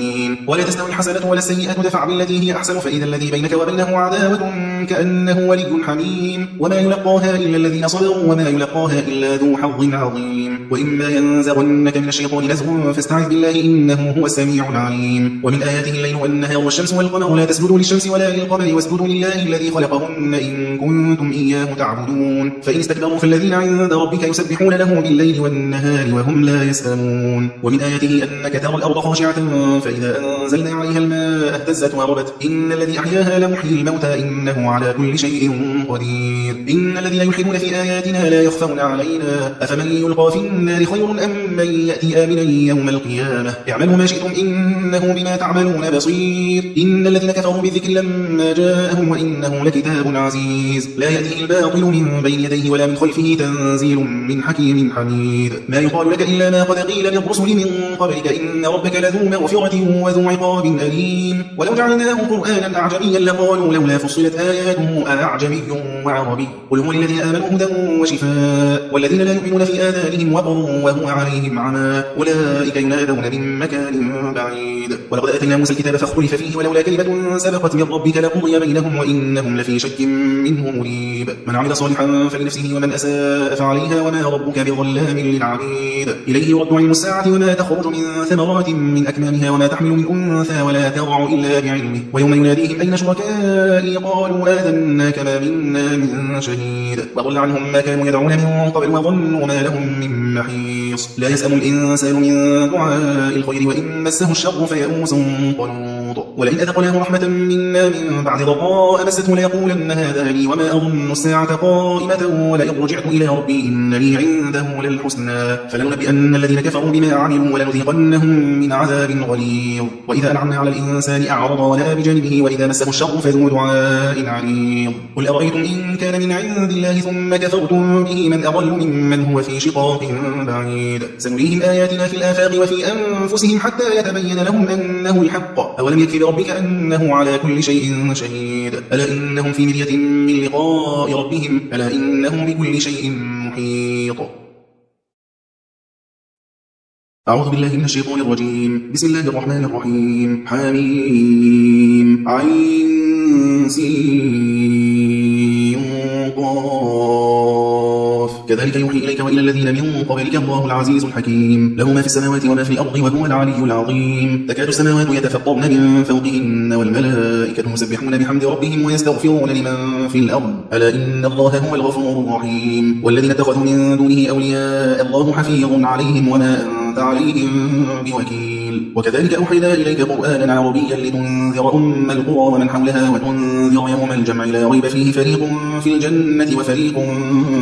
ولا تستوي الحسنة ولا السيئة دفع بالتي هي أحسن. فإذا الذي بينك وبينه عداوة كأنه ولي حميم. وما يلقاها إلا الذين صبروا وما يلقاها إلا ذو حظ عظيم. وإما ينزغنك من الشيطان نزغ فاستعذ بالله إنه هو السميع العليم. ومن آياته الليل والنهار والشمس والقمر لا تسجدوا للشمس ولا للقمر واسجدوا لله الذي خلقهن إن كنتم إياه تعبدون. فإن استكبروا فالذين عند ربك يسبحون له بالليل والنهار وهم لا يسأمون. ومن آياته أنك ترى الأرض خاشعة فإذا أنزلنا عليها الماء اهتزت وربت إن الذي أحياها لمحيي الموتى إنه على كل شيء قدير. إن الذين يلحدون في آياتنا لا يخفون علينا. أفمن يلقى في النار خير أم من يأتي آمنا يوم القيامة؟ اعملوا ما شئتم إنه بما تعملون بصير. إن الذين كفروا بالذكر لما جاءهم وإنه لكتاب عزيز. لا يأتيه الباطل من بين يديه ولا من خلفه تنزيل من حكيم حميد. ما يقال لك إلا ما قد قيل للرسل من قبلك إن ربك لذو مغفرة وذو عقاب أليم ولو جعلناه قرآنا أعجميا لقالوا لولا فصلت آياته أعجمي وعربي قل هو للذين آمنوا هدى وشفاء والذين لا يؤمنون في آذانهم وقر وهو عليهم عمى أولئك ينادون من مكان بعيد ولقد آتينا موسى الكتاب فاختلف فيه ولولا كلمة سبقت من ربك لقضي بينهم وإنهم لفي شك منه مريب من عمل صالحا فلنفسه ومن أساء فعليها وما ربك بظلام للعبيد إليه يرد علم الساعة وما تخرج من ثمرات من أكمامها وما تحمل من أنثى ولا تضع إلا بعلمه. ويوم يناديهم أين شركائي؟ قالوا آذنا كما منا من شهيد. وضل عنهم ما كانوا يدعون من قبل وظنوا ما لهم من محيص. لا يسأم الإنسان من دعاء الخير وإن مسه الشر فيئوس قنوط. ولئن أذقناه رحمة منا من بعد ضراء مسته ليقولن هذا لي وما أظن الساعة قائمة ولئن رجعت إلى ربي إن لي عنده للحسنى. فلننبئن الذين كفروا بما عملوا ولنذيقنهم من عذاب غليظ. وإذا أنعمنا على الإنسان أعرض ولا بجانبه وإذا مسه الشر فذو دعاء عريض قل أرأيتم إن كان من عند الله ثم كفرتم به من أضل ممن هو في شقاق بعيد. سنريهم آياتنا في الآفاق وفي أنفسهم حتى يتبين لهم أنه الحق. أولم يكفي بربك أنه على كل شيء شهيد؟ ألا إنهم في مرية من لقاء ربهم؟ ألا إنهم بكل شيء محيط؟ أعوذ بالله من الشيطان الرجيم. بسم الله الرحمن الرحيم. حميم. عين سين كذلك يوحي إليك وإلى الذين من قبلك الله العزيز الحكيم. له ما في السماوات وما في الأرض وهو العلي العظيم. تكاد السماوات يتفطرن من فوقهن والملائكة يسبحون بحمد ربهم ويستغفرون لمن في الأرض. ألا إن الله هو الغفور الرحيم. والذين اتخذوا من دونه أولياء الله حفيظ عليهم وما أنت أنت عليهم بوكيل. وكذلك أوحينا إليك قرآنا عربيا لتنذر أم القرى ومن حولها وتنذر يوم الجمع. لا ريب فيه فريق في الجنة وفريق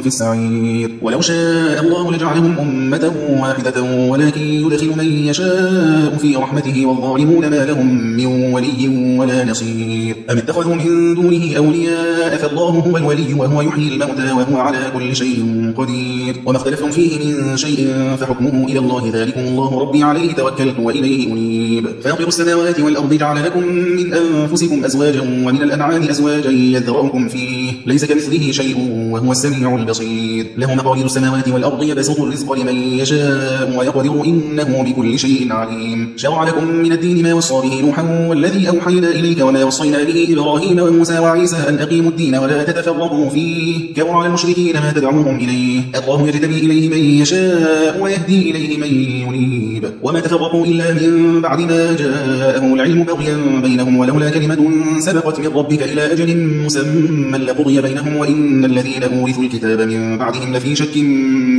في السعير. ولو شاء الله لجعلهم أمة واحدة ولكن يدخل من يشاء في رحمته والظالمون ما لهم من ولي ولا نصير. أم اتخذوا من دونه أولياء فالله هو الولي وهو يحيي الموتى وهو على كل شيء قدير. وما اختلفتم فيه من شيء فحكمه إلى الله ذلكم الله ربي عليه توكلت أنيب فاطر السماوات والأرض جعل لكم من أنفسكم أزواجا ومن الأنعام أزواجا يذرأكم فيه. ليس كمثله شيء وهو السميع البصير. له مقاليد السماوات والأرض يبسط الرزق لمن يشاء ويقدر إنه بكل شيء عليم. شرع لكم من الدين ما وصى به نوحا والذي أوحينا إليك وما وصينا به إبراهيم وموسى وعيسى أن أقيموا الدين ولا تتفرقوا فيه. كبر على المشركين ما تدعوهم إليه. الله يجتبي إليه من يشاء ويهدي إليه من ينيب. وما تفرقوا إلا من بعد ما جاءهم العلم بغيا بينهم ولولا كلمة سبقت من ربك إلى أجل مسمى لقضي بينهم وإن الذين أورثوا الكتاب من بعدهم لفي شك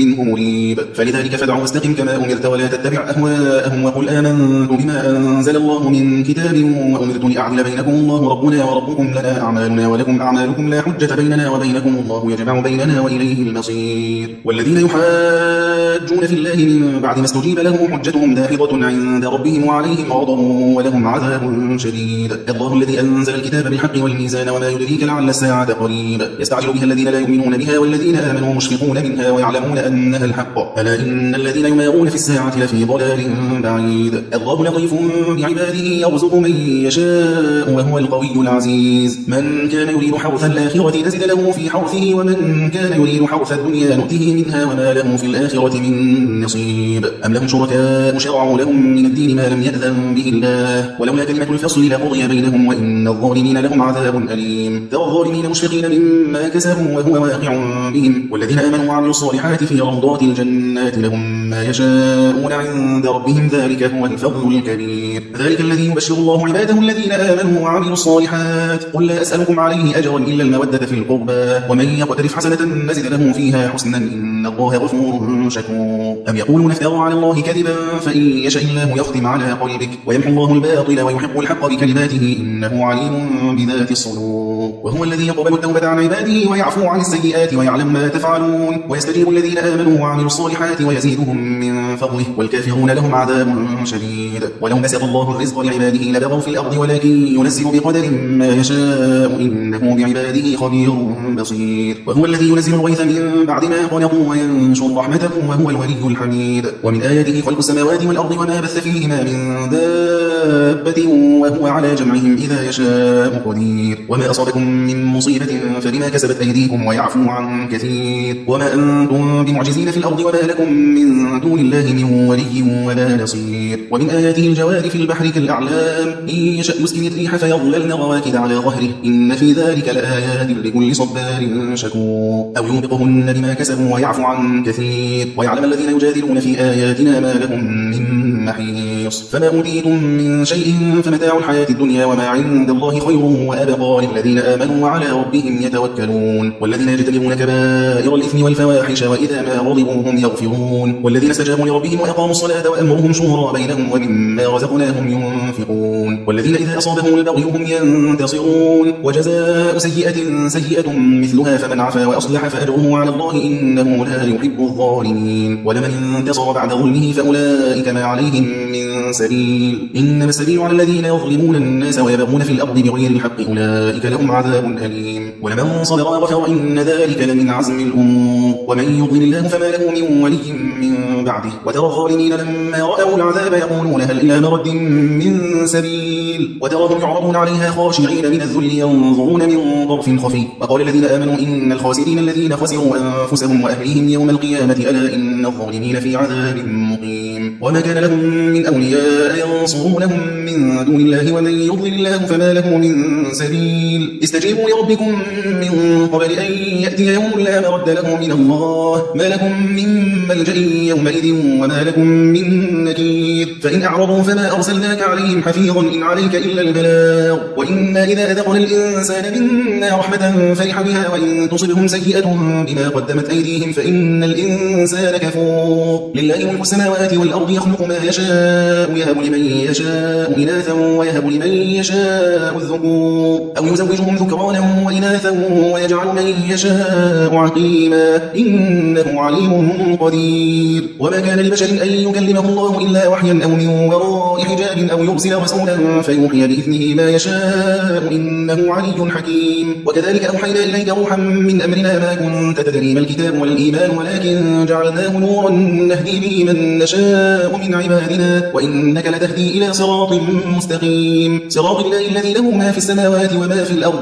منه مريب. فلذلك فادع واستقم كما أمرت ولا تتبع أهواءهم وقل آمنت بما أنزل الله من كتاب وأمرت لأعدل بينكم. الله ربنا وربكم لنا أعمالنا ولكم أعمالكم لا حجة بيننا وبينكم. الله يجمع بيننا وإليه المصير. والذين يحاجون في الله من بعد ما استجيب له حجتهم داحضة عند ربهم وعليهم غضب ولهم عذاب شديد. الله الذي أنزل الكتاب بالحق والميزان وما يدريك لعل الساعة قريب. يستعجل بها الذين لا يؤمنون بها والذين آمنوا مشفقون منها ويعلمون أنها الحق. ألا إن الذين يمارون في الساعة لفي ضلال بعيد. الله لطيف بعباده يرزق من يشاء وهو القوي العزيز. من كان يريد حرث الآخرة نزد له في حرثه ومن كان يريد حرث الدنيا نؤته منها وما له في الآخرة من نصيب. أم لهم شركاء شرعوا لهم من الدين ما لم يأذن به الله. ولولا كلمة الفصل لقضي بينهم وإن الظالمين لهم عذاب أليم. ترى الظالمين مشفقين مما كسبوا وهو واقع بهم. والذين آمنوا وعملوا الصالحات في روضات الجنات لهم ما يشاءون عند ربهم ذلك هو الفضل الكبير. ذلك الذي يبشر الله عباده الذين آمنوا وعملوا الصالحات. قل لا أسألكم عليه أجرا إلا المودة في القربى. ومن يقترف حسنة نزد له فيها حسنا إن الله غفور شكور. أم يقولون افتروا على الله كذبا فإن يشاء الله يختم على قلبك. ويمحو الله الباطل ويحق الحق بكلماته إنه عليم بذات الصدور. وهو الذي يقبل التوبة عن عباده ويعفو عن السيئات ويعلم ما تفعلون. ويستجيب الذين آمنوا وعملوا الصالحات ويزيدهم من فضله. والكافرون لهم عذاب شديد. ولو بسط الله الرزق لعباده لبغوا في الأرض ولكن ينزل بقدر ما يشاء. إنه بعباده خبير بصير. وهو الذي ينزل الغيث من بعد ما قنطوا وينشر رحمته وهو الولي الحميد. ومن آياته خلق السماوات والأرض وما بث فيهما من دابة وهو على جمعهم إذا يشاء قدير. وما أصابكم من مصيبة فبما كسبت أيديكم ويعفو عن كثير. وما أنتم بمعجزين في الأرض وما لكم من دون الله من ولي ولا نصير. ومن آياته الجوار في البحر كالأعلام إن يشأ يسكن الريح فيظللن رواكد على ظهره إن في ذلك لآيات لكل صبار شكور. أو يوبقهن بما كسبوا ويعفو عن كثير. ويعلم الذين يجادلون في آياتنا ما لهم من محيص. فما أوتيتم من شيء فمتاع الحياة الدنيا وما عند الله خير وأبقى للذين آمنوا وعلى ربهم يتوكلون والذين يجتنبون كبائر الإثم والفواحش وإذا ما غضبوا هم يغفرون والذين استجابوا لربهم وأقاموا الصلاة وأمرهم شورى بينهم ومما رزقناهم ينفقون والذين إذا أصابهم البغي هم ينتصرون وجزاء سيئة سيئة مثلها فمن عفا وأصلح فأجره على الله إنه لا يحب الظالمين ولمن انتصر بعد ظلمه فأولئك ما عليهم من سبيل إنما السبيل على الذين يظلمون الناس ويبغون في الأرض بغير الحق أولئك لهم عذاب أليم. ولمن صبر وغفر إن ذلك لمن عزم الأمور. ومن يضلل الله فما له من ولي من بعده. وترى الظالمين لما رأوا العذاب يقولون هل إلى مرد من سبيل؟ وتراهم يعرضون عليها خاشعين من الذل ينظرون من ضرف خفي. وقال الذين آمنوا إن الخاسرين الذين خسروا أنفسهم وأهليهم يوم القيامة ألا إن الظالمين في عذاب مقيم. وما كان لهم من أولياء ينصرونهم من دون الله ومن يضلل الله فما له من سبيل. استجيبوا لربكم من قبل أن يأتي يوم لا مرد له من الله. ما لكم من ملجأ يومئذ وما لكم من نكير. فإن أعرضوا فما أرسلناك عليهم حفيظا إن عليك إلا البلاغ. وإنا إذا أذقنا الإنسان منا رحمة فرح بها وإن تصبهم سيئة بما قدمت أيديهم فإن الإنسان كفور. لله ملك السماوات والأرض يخلق ما يشاء يهب لمن يشاء إناثا ويهب لمن يشاء الذكور. أو يزوجهم ذكرانا وإناثا ويجعل من يشاء عقيما إنه عليم قدير. وما كان لبشر أن يكلمه الله إلا وحيا أو من وراء حجاب أو يرسل رسولا فيوحي بإذنه ما يشاء إنه علي حكيم. وكذلك أوحينا إليك روحا من أمرنا ما كنت تدري ما الكتاب ولا الإيمان ولكن جعلناه نورا نهدي به من نشاء من عبادنا وإنك لتهدي إلى صراط مستقيم. صراط الله الذي له ما في السماوات وما في الأرض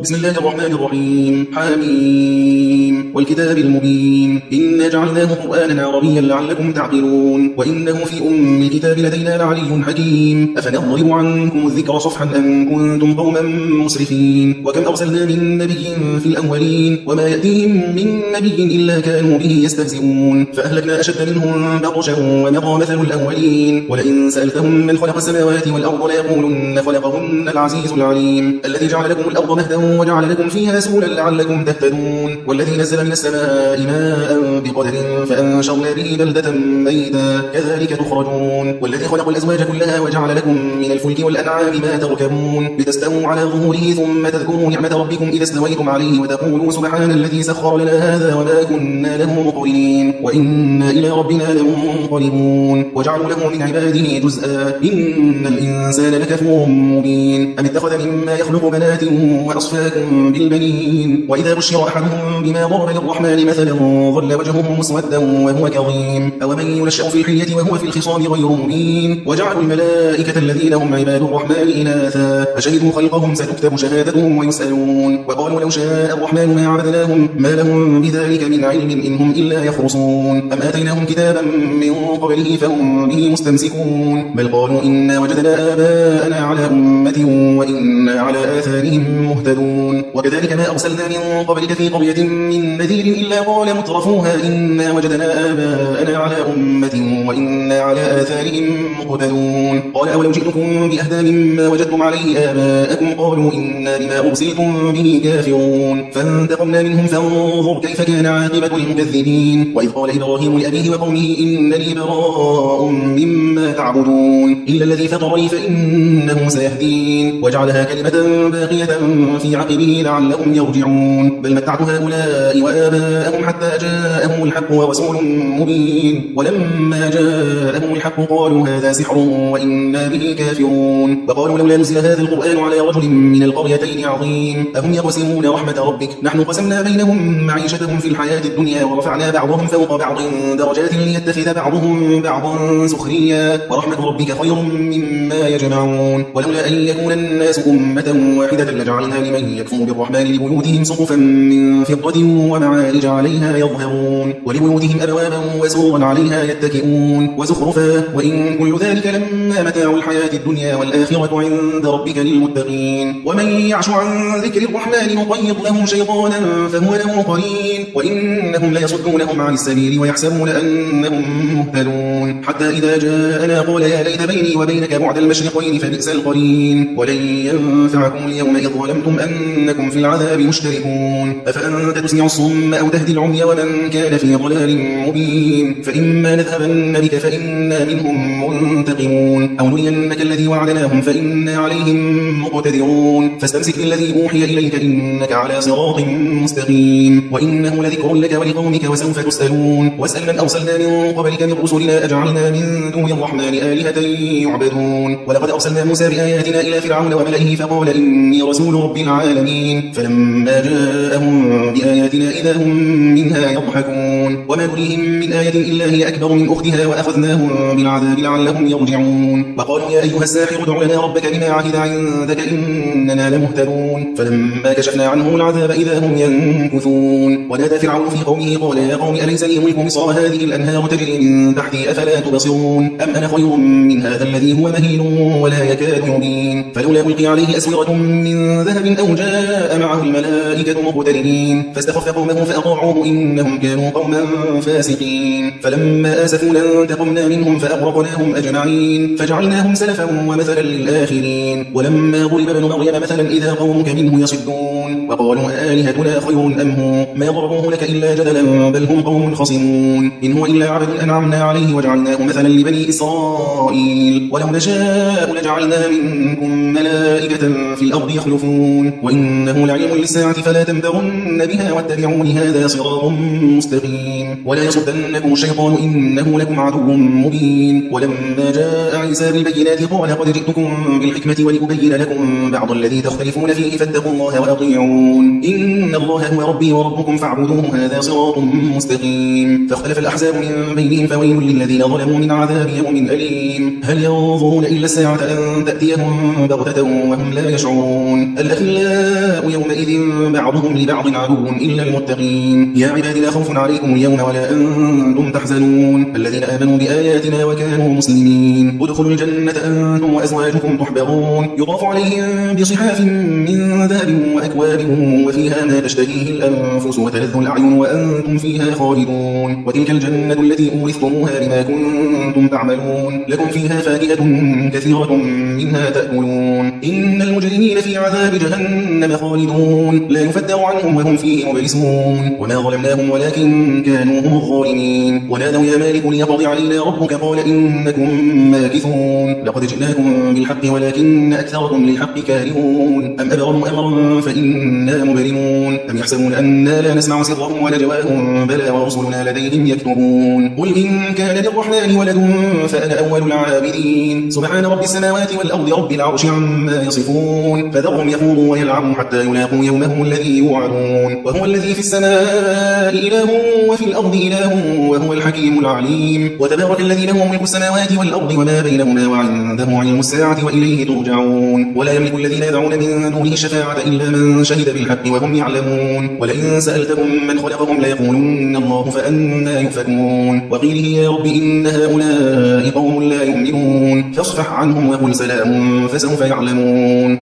بسم الله الرحمن الرحيم. حاميم والكتاب المبين. إنا جعلناه قرآنا عربيا لعلكم تعقلون. وإنه في أم الكتاب لدينا لعلي حكيم. أفنضرب عنكم الذكر صفحا أن كنتم قوما مسرفين؟ وكم أرسلنا من نبي في الأولين؟ وما يأتيهم من نبي إلا كانوا به يستهزئون. فأهلكنا أشد منهم بطشا ومضى مثل الأولين. ولئن سألتهم من خلق السماوات والأرض ليقولن خلقهن العزيز العليم. الذي جعل لكم الأرض مهدا وجعل لكم فيها سولا لعلكم تهتدون. والذي نزل من السماء ماء بقدر فأنشرنا به بلدة ميتا. كذلك تخرجون. والذي خلق الأزواج كلها وجعل لكم من الفلك والأنعام ما تركبون. لتستووا على ظهوره ثم تذكروا نعمة ربكم إذا استويتم عليه وتقولوا سبحان الذي سخر لنا هذا وما كنا له مقرنين. وإنا إلى ربنا لمنقلبون. وجعلوا له من عباده جزءا. إن الإنسان لكفور مبين. أم اتخذ مما يخلق بنات وأصفاد أصفاكم بالبنين. وإذا بشر أحدهم بما ضرب للرحمن مثلا ظل وجهه مسودا وهو كظيم. أو من ينشأ في الحية وهو في الخصام غير مبين. وجعلوا الملائكة الذين هم عباد الرحمن إناثا. فشهدوا خلقهم ستكتب شهادتهم ويسألون. وقالوا لو شاء الرحمن ما عبدناهم ما لهم بذلك من علم إن هم إلا يخرصون. أم آتيناهم كتابا من قبله فهم به مستمسكون. بل قالوا إنا وجدنا آباءنا على أمة وإنا على آثارهم مهتدون. يعلمون. وكذلك ما أرسلنا من قبلك في قرية من نذير إلا قال مترفوها إنا وجدنا آباءنا على أمة وإنا على آثارهم مقتدون قال أولو جئتكم بأهدى مما وجدتم عليه آباءكم؟ قالوا إنا بما أرسلتم به كافرون. فانتقمنا منهم فانظر كيف كان عاقبة المكذبين. وإذ قال إبراهيم لأبيه وقومه إنني براء مما تعبدون. إلا الذي فطرني فإنه سيهدين. وجعلها كلمة باقية في عقبه لعلهم يرجعون. بل متعت هؤلاء وآباءهم حتى جاءهم الحق ورسول مبين. ولما جاءهم الحق قالوا هذا سحر وإنا به كافرون. وقالوا لولا نزل هذا القرآن على رجل من القريتين عظيم. أهم يقسمون رحمة ربك؟ نحن قسمنا بينهم معيشتهم في الحياة الدنيا ورفعنا بعضهم فوق بعض درجات ليتخذ بعضهم بعضا سخريا. ورحمة ربك خير مما يجمعون. ولولا أن يكون الناس أمة واحدة لجعلنا لمن يكفر بالرحمن لبيوتهم سقفا من فضة ومعارج عليها يظهرون ولبيوتهم أبوابا وسرورا عليها يتكئون وزخرفا وإن كل ذلك لما متاع الحياة الدنيا والآخرة عند ربك للمتقين. ومن يعش عن ذكر الرحمن نقيض له شيطانا فهو له قرين وإنهم ليصدونهم عن السبيل ويحسبون أنهم مهتدون. حتى إذا جاءنا قال يا ليت بيني وبينك بعد المشرقين فبئس القرين. ولن ينفعكم اليوم إذ ظلمتم أنكم في العذاب مشتركون. أفأنت تسمع الصم أو تهدي العمي ومن كان في ضلال مبين؟ فإما نذهبن بك فإنا منهم منتقمون. أو نرينك الذي وعدناهم فإنا عليهم مقتدرون. فاستمسك بالذي أوحي إليك إنك على صراط مستقيم. وإنه لذكر لك ولقومك وسوف تسألون. واسأل من أرسلنا من قبلك من رسلنا أجعلنا من دون الرحمن آلهة يعبدون. ولقد أرسلنا موسى بآياتنا إلى فرعون وملئه فقال إني رسول رب العالمين. العالمين. فلما جاءهم بآياتنا إذا هم منها يضحكون. وما نريهم من آية إلا هي أكبر من أختها وأخذناهم بالعذاب لعلهم يرجعون. وقالوا يا أيها الساحر ادع لنا ربك بما عهد عندك إننا لمهتدون. فلما كشفنا عنهم العذاب إذا هم ينكثون. ونادى فرعون في قومه قال يا قوم أليس لي ملك مصر هذه الأنهار تجري من تحتي أفلا تبصرون؟ أم أنا خير من هذا الذي هو مهين ولا يكاد يبين؟ فلولا ألقي عليه أسورة من ذهب أو جاء معه الملائكة مقترنين فاستخف قومه فأطاعوه إنهم كانوا قوما فاسقين. فلما آسفونا انتقمنا منهم فأغرقناهم أجمعين. فجعلناهم سلفا ومثلا للآخرين. ولما ضرب ابن مريم مثلا إذا قومك منه يصدون. وقالوا آلهتنا خير أم هو؟ ما ضربوه لك إلا جدلا بل هم قوم خصمون. إن هو إلا عبد أنعمنا عليه وجعلناه مثلا لبني إسرائيل. ولو نشاء لجعلنا منكم ملائكة في الأرض يخلفون. وإنه لعلم للساعة فلا تمترن بها واتبعون هذا صراط مستقيم. ولا يصدنكم الشيطان إنه لكم عدو مبين. ولما جاء عيسى بالبينات قال قد جئتكم بالحكمة ولأبين لكم بعض الذي تختلفون فيه فاتقوا الله وأطيعون. إن الله هو ربي وربكم فاعبدوه هذا صراط مستقيم. فاختلف الأحزاب من بينهم فويل للذين ظلموا من عذاب يوم أليم. هل ينظرون إلا الساعة أن تأتيهم بغتة وهم لا يشعرون؟ يومئذ بعضهم لبعض عدو إلا المتقين. يا عباد لا خوف عليكم اليوم ولا أنتم تحزنون. الذين آمنوا بآياتنا وكانوا مسلمين. ادخلوا الجنة أنتم وأزواجكم تحبرون. يطاف عليهم بصحاف من ذهب وأكواب وفيها ما تشتهيه الأنفس وتلذ الأعين وأنتم فيها خالدون. وتلك الجنة التي أورثتموها بما كنتم تعملون. لكم فيها فاكهة كثيرة منها تأكلون. إن المجرمين في عذاب جهنم خالدون لا يفتر عنهم وهم فيه مبلسون. وما ظلمناهم ولكن كانوا هم الظالمين. ونادوا يا مالك ليقضي علينا ربك. قال إنكم ماكثون. لقد جئناكم بالحق ولكن أكثركم للحق كارهون. أم أبرموا أمرا فإنا مبرمون. أم يحسبون أنا لا نسمع سرهم ونجواهم بلى ورسلنا لديهم يكتبون. قل إن كان للرحمن ولد فأنا أول العابدين. سبحان رب السماوات والأرض رب العرش عما يصفون. فذرهم يخوضوا ويلعبوا حتى يلاقوا يومهم الذي يوعدون. وهو الذي في السماء إله وفي الأرض إله وهو الحكيم العليم. وتبارك الذي له ملك السماوات والأرض وما بينهما وعنده علم الساعة وإليه ترجعون. ولا يملك الذين يدعون من دونه الشفاعة إلا من شهد بالحق وهم يعلمون. ولئن سألتهم من خلقهم ليقولن الله فأنا يؤفكون. وقيله يا رب إن هؤلاء قوم لا يؤمنون. فاصفح عنهم وقل سلام فسوف يعلمون.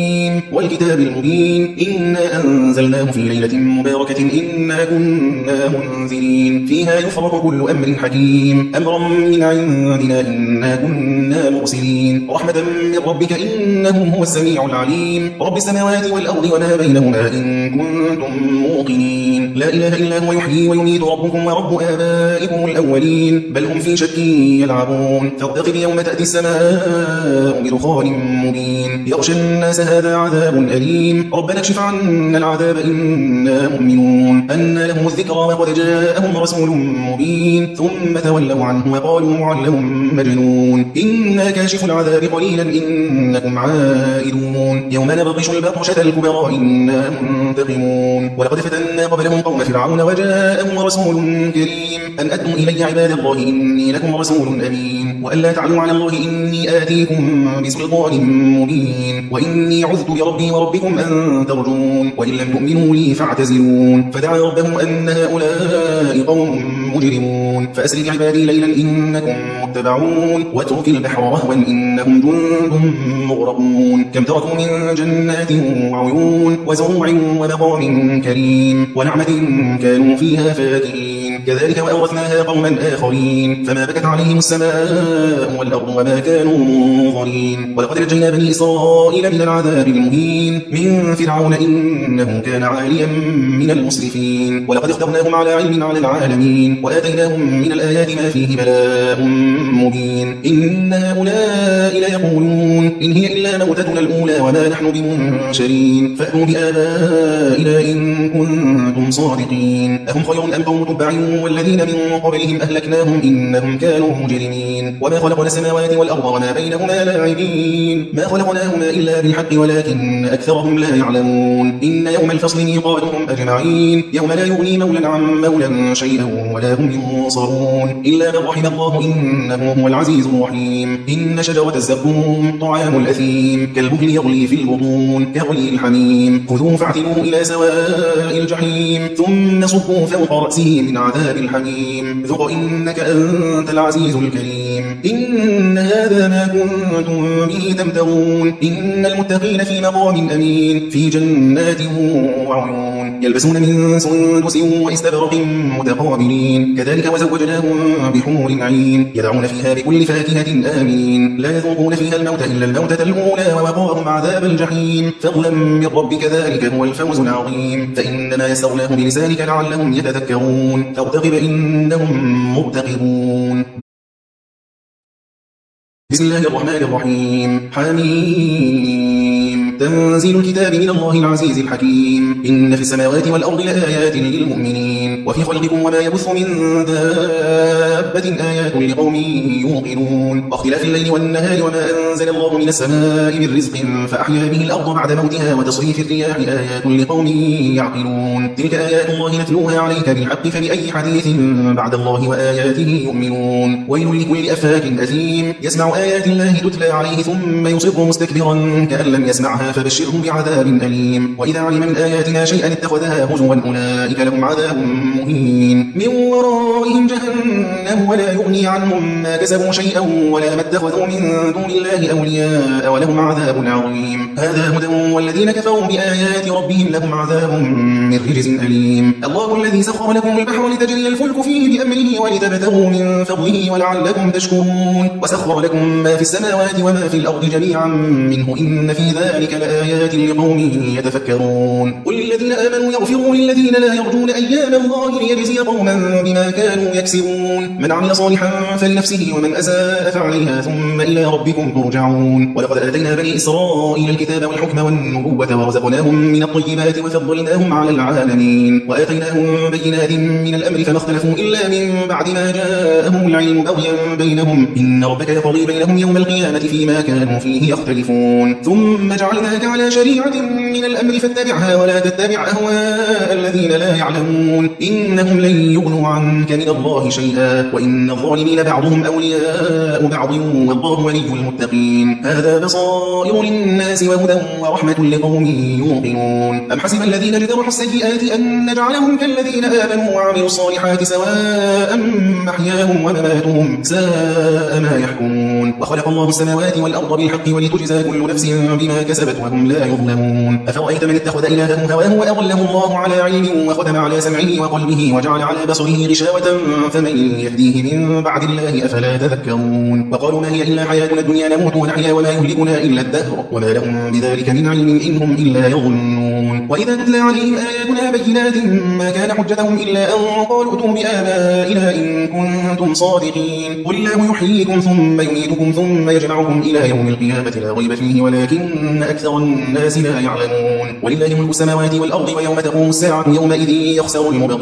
والكتاب المبين. إنا أنزلناه في ليلة مباركة. إنا كنا منذرين. فيها يفرق كل أمر حكيم. أمرا من عندنا إنا كنا مرسلين. رحمة من ربك إنه هو السميع العليم. رب السماوات والأرض وما بينهما إن كنتم موقنين. لا إله إلا هو يحيي ويميت ربكم ورب آبائكم الأولين. بل هم في شك يلعبون. فارتقب يوم تأتي السماء بدخان مبين. يغشى الناس هذا عذاب أليم ربنا اكشف عنا العذاب إنا مؤمنون. أن لهم الذكرى وقد جاءهم رسول مبين. ثم تولوا عنه وقالوا معلم مجنون. إنا كاشف العذاب قليلا إنكم عائدون. يوم نبطش البطشة الكبرى إنا منتقمون. ولقد فتنا قبلهم قوم فرعون وجاءهم رسول كريم. أن أدوا إلي عباد الله إني لكم رسول أمين. وأن لا تعلوا على الله إني آتيكم بسلطان مبين. وإني عذت بربي وربكم أن ترجون. وإن لم تؤمنوا لي فاعتزلون. فدعا ربه أن هؤلاء قوم مجرمون. فأسر بعبادي ليلا إنكم متبعون. واترك البحر رهوا إنهم جند مغرقون. كم تركوا من جنات وعيون وزروع ومقام كريم. ونعمة كانوا فيها فاكهين. كذلك وأورثناها قوما آخرين. فما بكت عليهم السماء والأرض وما كانوا منظرين. ولقد نجينا بني إسرائيل من العذاب المهين. من فرعون إنه كان عاليا من المسرفين. ولقد اخترناهم على علم على العالمين. وآتيناهم من الآيات ما فيه بلاء مبين. إن هؤلاء ليقولون إن هي إلا موتتنا الأولى وما نحن بمنشرين. فأتوا بآبائنا إن كنتم صادقين. أهم خير أم قوم تبع نوحا والذين من قبلهم أهلكناهم إنهم كانوا مجرمين. وما خلقنا السماوات والأرض وما بينهما لاعبين. ما خلقناهما إلا بالحق ولكن أكثرهم لا يعلمون. إن يوم الفصل ميقاتهم أجمعين. يوم لا يغني مولا عن مولا شيئا ولا هم ينصرون. إلا من رحم الله إنه هو العزيز الرحيم. إن شجرة الزقوم طعام الأثيم. كالمهل يغلي في البطون كغلي الحميم. خذوه فاعتلوه إلى سواء الجحيم. ثم صبوا فوق رأسه من عذاب الحميم ذق إنك أنت العزيز الكريم. إن هذا ما كنتم به تمترون. إن المتقين في مقام أمين. في جنات وعيون. يلبسون من سندس واستبرق متقابلين. كذلك وزوجناهم بحور عين. يدعون فيها بكل فاكهة آمين. لا يذوقون فيها الموت إلا الموتة الأولى ووقاهم عذاب الجحيم. فضلا من ربك ذلك هو الفوز العظيم. فإنما يسرناه بلسانك لعلهم يتذكرون. فارتقب إنهم مرتقبون بسم الله الرحمن الرحيم. حميم. تنزيل الكتاب من الله العزيز الحكيم. إن في السماوات والأرض لآيات للمؤمنين. وفي خلقكم وما يبث من دابة آيات لقوم يوقنون. واختلاف الليل والنهار وما أنزل الله من السماء من رزق فأحيا به الأرض بعد موتها وتصريف الرياح آيات لقوم يعقلون. تلك آيات الله نتلوها عليك بالحق فبأي حديث بعد الله وآياته يؤمنون. ويل لكل أفاك أثيم. يسمع آيات الله تتلى عليه ثم يصر مستكبرا كأن لم يسمعها فبشره بعذاب أليم. وإذا علم من آياتنا شيئا اتخذها هزوا أولئك لهم عذاب مهين. من ورائهم جهنم ولا يغني عنهم ما كسبوا شيئا ولا ما اتخذوا من دون الله أولياء ولهم عذاب عظيم. هذا هدى والذين كفروا بآيات ربهم لهم عذاب من رجز أليم. الله الذي سخر لكم البحر لتجري الفلك فيه بأمره ولتبتغوا من فضله ولعلكم تشكرون. وسخر لكم ما في السماوات وما في الأرض جميعا منه. إن في ذلك لآيات لقوم يتفكرون. قل للذين آمنوا يغفروا للذين لا يرجون أيام الله ليجزي قوما بما كانوا يكسبون. من عمل صالحا فلنفسه ومن أساء فعليها ثم إلى ربكم ترجعون. ولقد آتينا بني إسرائيل الكتاب والحكم والنبوة ورزقناهم من الطيبات وفضلناهم على العالمين. وآتيناهم بينات من الأمر فما اختلفوا إلا من بعد ما جاءهم العلم بغيا بينهم. إن ربك يقضي بينهم يوم القيامة فيما كانوا فيه يختلفون. ثم جعلناك على شريعة من الأمر فاتبعها ولا تتبع أهواء الذين لا يعلمون. إنهم لن يغنوا عنك من الله شيئا وإن الظالمين بعضهم أولياء بعض والله ولي المتقين. هذا بصائر للناس وهدى ورحمة لقوم يوقنون. أم حسب الذين اجترحوا السيئات أن نجعلهم كالذين آمنوا وعملوا الصالحات سواء محياهم ومماتهم ساء ما يحكمون. وخلق الله السماوات والأرض بالحق ولتجزى كل نفس بما كسبت وهم لا يظلمون. أفرأيت من اتخذ إلهه هواه وأضله الله على علم وختم على سمعه وقلبه وجعل على بصره غشاوة فمن يهديه من بعد الله أفلا تذكرون؟ وقالوا ما هي إلا حياتنا الدنيا نموت ونحيا وما يهلكنا إلا الدهر وما لهم بذلك من علم إن هم إلا يظنون. وإذا تتلى عليهم آياتنا بينات ما كان حجتهم إلا أن قالوا ائتوا بآبائنا إن كنتم صادقين. قل الله يحييكم ثم يميتكم ثم يجمعكم إلى يوم القيامة لا ريب فيه ولكن أكثر الناس لا يعلمون. ولله ملك السماوات والأرض ويوم تقوم الساعة يومئذ يخسر المبطلون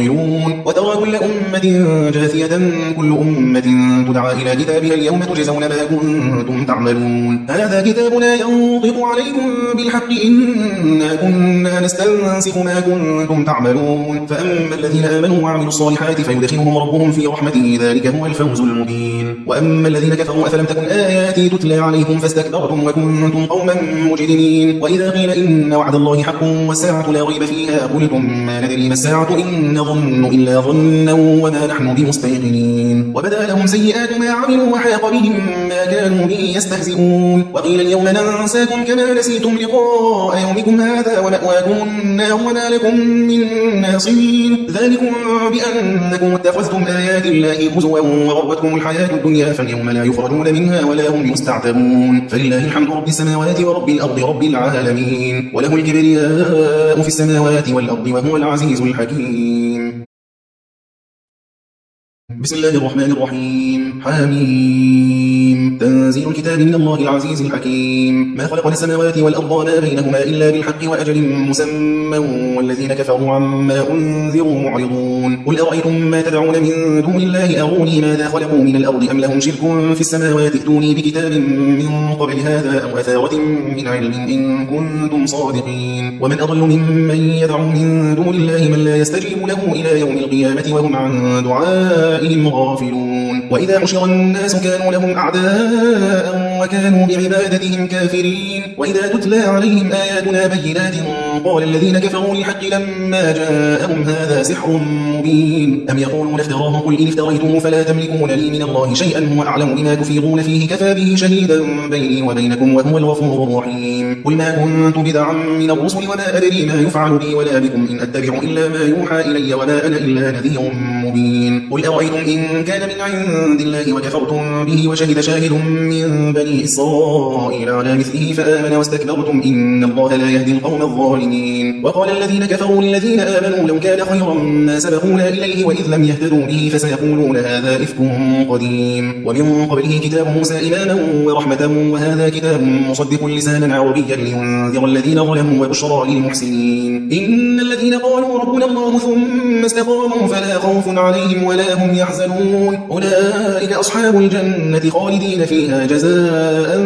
وترى كل أمة جاثية كل أمة تدعى إلى كتابها اليوم تجزون ما كنتم تعملون. هذا كتابنا ينطق عليكم بالحق إنا كنا نستنسخ ما كنتم تعملون. فأما الذين آمنوا وعملوا الصالحات فيدخلهم ربهم في رحمته ذلك هو الفوز المبين. وأما الذين كفروا أفلم تكن آياتي تتلى عليكم فاستكبرتم وكنتم قوما مجرمين. وإذا قيل إن وعد الله حق والساعة لا ريب فيها قلتم ما ندري ما الساعة إن نظن إلا ظنا وما نحن بمستيقنين. وبدا لهم سيئات ما عملوا وحاق بهم ما كانوا به يستهزئون. وقيل اليوم ننساكم كما نسيتم لقاء يومكم هذا ومأواكم النار وما لكم من ناصرين. ذلكم بأنكم اتخذتم آيات الله هزوا وغرتكم الحياة الدنيا فاليوم لا يخرجون منها ولا هم يستعتبون. فلله الحمد رب السماوات ورب الأرض رب العالمين. وله الكبرياء في السماوات والأرض وهو العزيز الحكيم. بسم الله الرحمن الرحيم. حميم. تنزيل الكتاب من الله العزيز الحكيم. ما خلق السماوات والأرض وما بينهما إلا بالحق وأجل مسمى والذين كفروا عما أنذروا معرضون. قل أرأيتم ما تدعون من دون الله؟ أروني ماذا خلقوا من الأرض أم لهم شرك في السماوات؟ ائتوني بكتاب من قبل هذا أو أثارة من علم إن كنتم صادقين. ومن أضل ممن يدعو من دون الله من لا يستجيب له إلى يوم القيامة وهم عن دعاء دعائهم غافلون وإذا حشر الناس كانوا لهم أعداء وكانوا بعبادتهم كافرين وإذا تتلى عليهم آياتنا بينات قال الذين كفروا للحق لما جاءهم هذا سحر مبين أم يقولون افتراه قل إن افتريته فلا تملكون لي من الله شيئا هو أعلم بما تفيضون فيه كفى به شهيدا بيني وبينكم وهو الغفور الرحيم قل ما كنت بدعا من الرسل وما أدري ما يفعل بي ولا بكم إن أتبع إلا ما يوحى إلي وما أنا إلا نذير مبين. قل أرأيتم إن كان من عند الله وكفرتم به وشهد شاهد من بني إسرائيل على مثله فآمن واستكبرتم إن الله لا يهدي القوم الظالمين. وقال الذين كفروا للذين آمنوا لو كان خيرا ما سبقونا إليه وإذ لم يهتدوا به فسيقولون هذا إفك قديم. ومن قبله كتاب موسى إماما ورحمة وهذا كتاب مصدق لسانا عربيا لينذر الذين ظلموا وبشرى للمحسنين. إن الذين قالوا ربنا الله ثم استقاموا فلا خوف عليهم ولا هم يحزنون. أولئك أصحاب الجنة خالدين فيها جزاء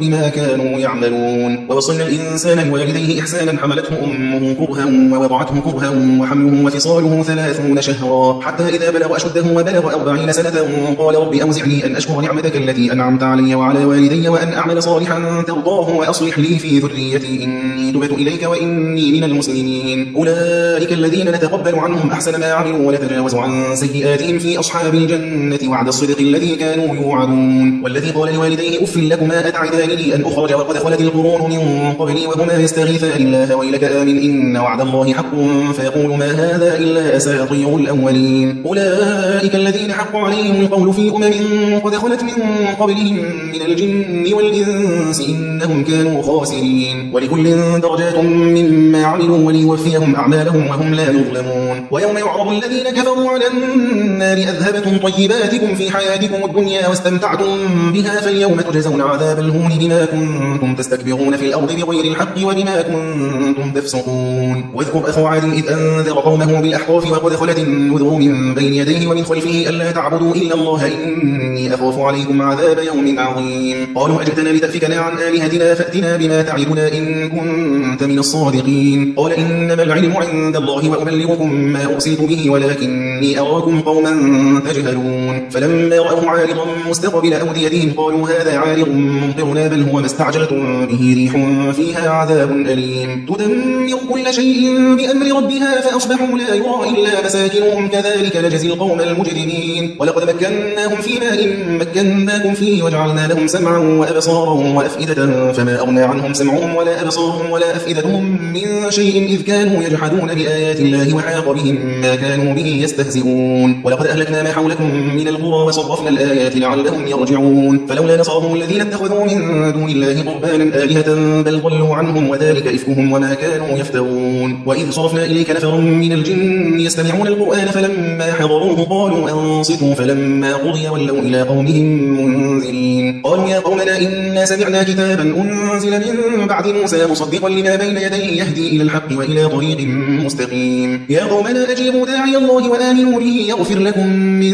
بما كانوا يعملون. ووصلنا الإنسان بوالديه إحسانا حملته أمه كرها ووضعته كرها وحمله وفصاله ثلاثون شهرا. حتى إذا بلغ أشده وبلغ أربعين سنة قال رب أوزعني أن أشكر نعمتك التي أنعمت علي وعلى والدي وأن أعمل صالحا ترضاه وأصلح لي في ذريتي. إني تبت إليك وإني من المسلمين. أولئك الذين نتقبل عنهم أحسن ما عملوا ونتجاوز عن سيئاتهم في أصحاب الجنة وعد الصدق الذي كانوا يوعدون. والذي قال لوالديه أف لكما أتعدانني أن أخرج وقد خلت القرون من قبلي وهما يستغيثان الله ويلك آمن إن وعد الله حق. فيقول ما هذا إلا أساطير الأولين. أولئك الذين حق عليهم القول في أمم قد خلت من قبلهم من الجن والإنس إنهم كانوا خاسرين. ولكل درجات مما عملوا وليوفيهم أعمالهم وهم لا يظلمون. ويوم يعرض الذين كفروا على النار أذهبتم طيباتكم في حياتكم الدنيا واستمتعتم بها فاليوم تجزون عذاب الهون بما كنتم تستكبرون في الأرض بغير الحق وبما كنتم تفسقون. واذكر أخو عاد إذ أنذر قومه بالأحقاف وقد خلت النذر من بين يديه ومن خلفه ألا تعبدوا إلا الله إني أخاف عليكم عذاب يوم عظيم. قالوا أجئتنا لتأفكنا عن آلهتنا فأتنا بما تعدنا إن كنت من الصادقين. قال إنما العلم عند الله وأبلغكم ما أرسلت به ولكني أراكم قوما تجهلون فلما رأوا عارضا مستقبل أوديتهم قالوا هذا عارض ممطرنا بل هو ما استعجلتم به ريح فيها عذاب أليم. تدمر كل شيء بأمر ربها فأصبحوا لا يرى إلا مساكنهم. كذلك نجزي القوم المجرمين. ولقد مكناهم في ماء مكناكم فيه وجعلنا لهم سمعا وأبصارا وأفئدة. فما أغنى عنهم سمعهم ولا أبصارهم ولا أفئدتهم من شيء إذ كانوا يجحدون بآيات الله وحاق بهم ما كانوا به يستهزئون. ولقد أهلكنا ما حولكم من القرى وصرفنا الآيات لعلهم يرجعون. فلولا نصرهم الذين اتخذوا من دون الله قربانا آلهة بل ضلوا عنهم وذلك إفكهم وما كانوا يفترون. وإذ صرفنا إليك نفر من الجن يستمعون القرآن فلما حضروه قالوا أنصتوا. فلما قضي ولوا إلى قومهم منذرين. قالوا يا قومنا إنا سمعنا كتابا أنزل من بعد موسى مصدقا لما بين يديه يهدي إلى الحق وإلى طريق مستقيم. يا قومنا أجيبوا داعي الله وآمنوا به يغفر لكم من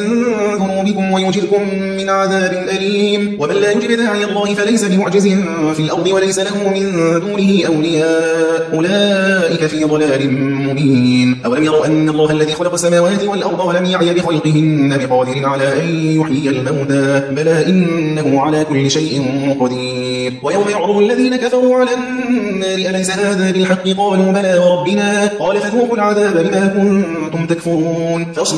ذنوبكم ويجركم من عذاب أليم. ومن لا يجب داعي الله فليس بمعجز في الأرض وليس له من دونه أولياء. أولئك في ضلال مبين. أولم يروا أن الله الذي خلق السماوات والأرض ولم يعي بخلقهن بقادر على أن يحيي الموتى؟ بلى إنه على كل شيء قدير. ويوم يعرض الذين كفروا على النار أليس هذا بالحق؟ قالوا بلى وربنا. قال فذوقوا العذاب بما كنتم تكفرون. فاصبر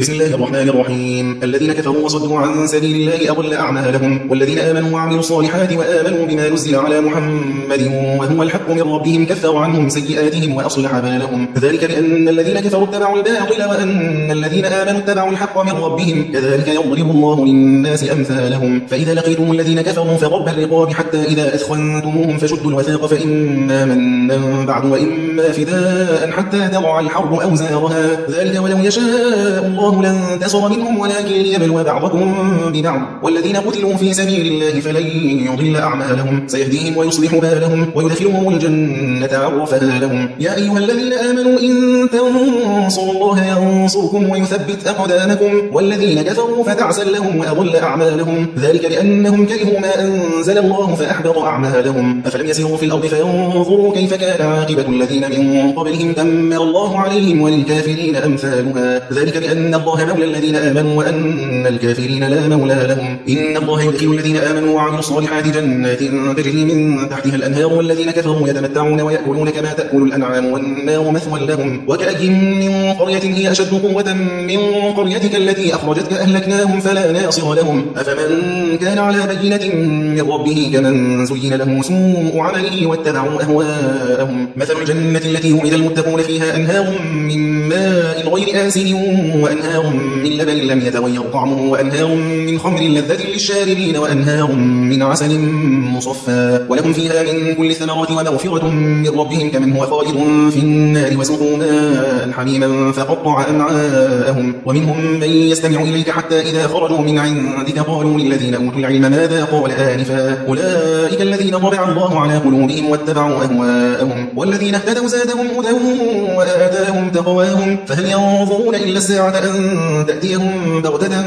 بسم الله الرحمن الرحيم. الذين كفروا وصدوا عن سبيل الله أضل أعمالهم والذين آمنوا وعملوا الصالحات وآمنوا بما نزل على محمد وهو الحق من ربهم كفر عنهم سيئاتهم وأصلح بالهم. ذلك بأن الذين كفروا اتبعوا الباطل وأن الذين آمنوا اتبعوا الحق من ربهم. كذلك يضرب الله للناس أمثالهم. فإذا لقيتم الذين كفروا فضرب الرقاب حتى إذا أثخنتموهم فشدوا الوثاق فإما منا بعد وإما فداء حتى تضع الحرب أوزارها. ذلك ولو يشاء الله الله لانتصر منهم ولكن ليبلو بعضكم ببعض. والذين قتلوا في سبيل الله فلن يضل أعمالهم. سيهديهم ويصلح بالهم ويدخلهم الجنة عرفها لهم يا أيها الذين آمنوا إن تنصروا الله ينصركم ويثبت أقدامكم. والذين كفروا فتعسا لهم وأضل أعمالهم. ذلك لأنهم كرهوا ما أنزل الله فأحبط أعمالهم. أفلم يسيروا في الأرض فينظروا كيف كان عاقبة الذين من قبلهم. دمر الله عليهم وللكافرين أمثالها. ذلك بأن الله مولى الذين آمنوا وأن الكافرين لا مولى لهم. إن الله يدخل الذين آمنوا وعملوا الصالحات جنات تجري من تحتها الأنهار والذين كفروا يتمتعون ويأكلون كما تأكل الأنعام والنار مثوى لهم. وكأي من قرية هي أشد قوة من قريتك التي أخرجتك أهلكناهم فلا ناصر لهم. أفمن كان على بينة من ربه كمن زين له سوء عمله واتبعوا أهواءهم. مثل الجنة التي إذا المتقون فيها أنهار من ماء غير آسن وأنهار وأنهار من لبن لم يتغير طعمه وأنهار من خمر لذة للشاربين وأنهار من عسل مصفى. ولهم فيها من كل الثمرات ومغفرة من ربهم كمن هو خالد في النار وسقوا ماء حميما فقطع أمعاءهم ومنهم من يستمع إليك حتى إذا خرجوا من عندك قالوا للذين أوتوا العلم ماذا قال آنفا؟ أولئك الذين طبع الله على قلوبهم واتبعوا أهواءهم. والذين اهتدوا زادهم هدى وآتاهم تقواهم. فهل ينظرون إلا الساعة أن تأتيهم بغتة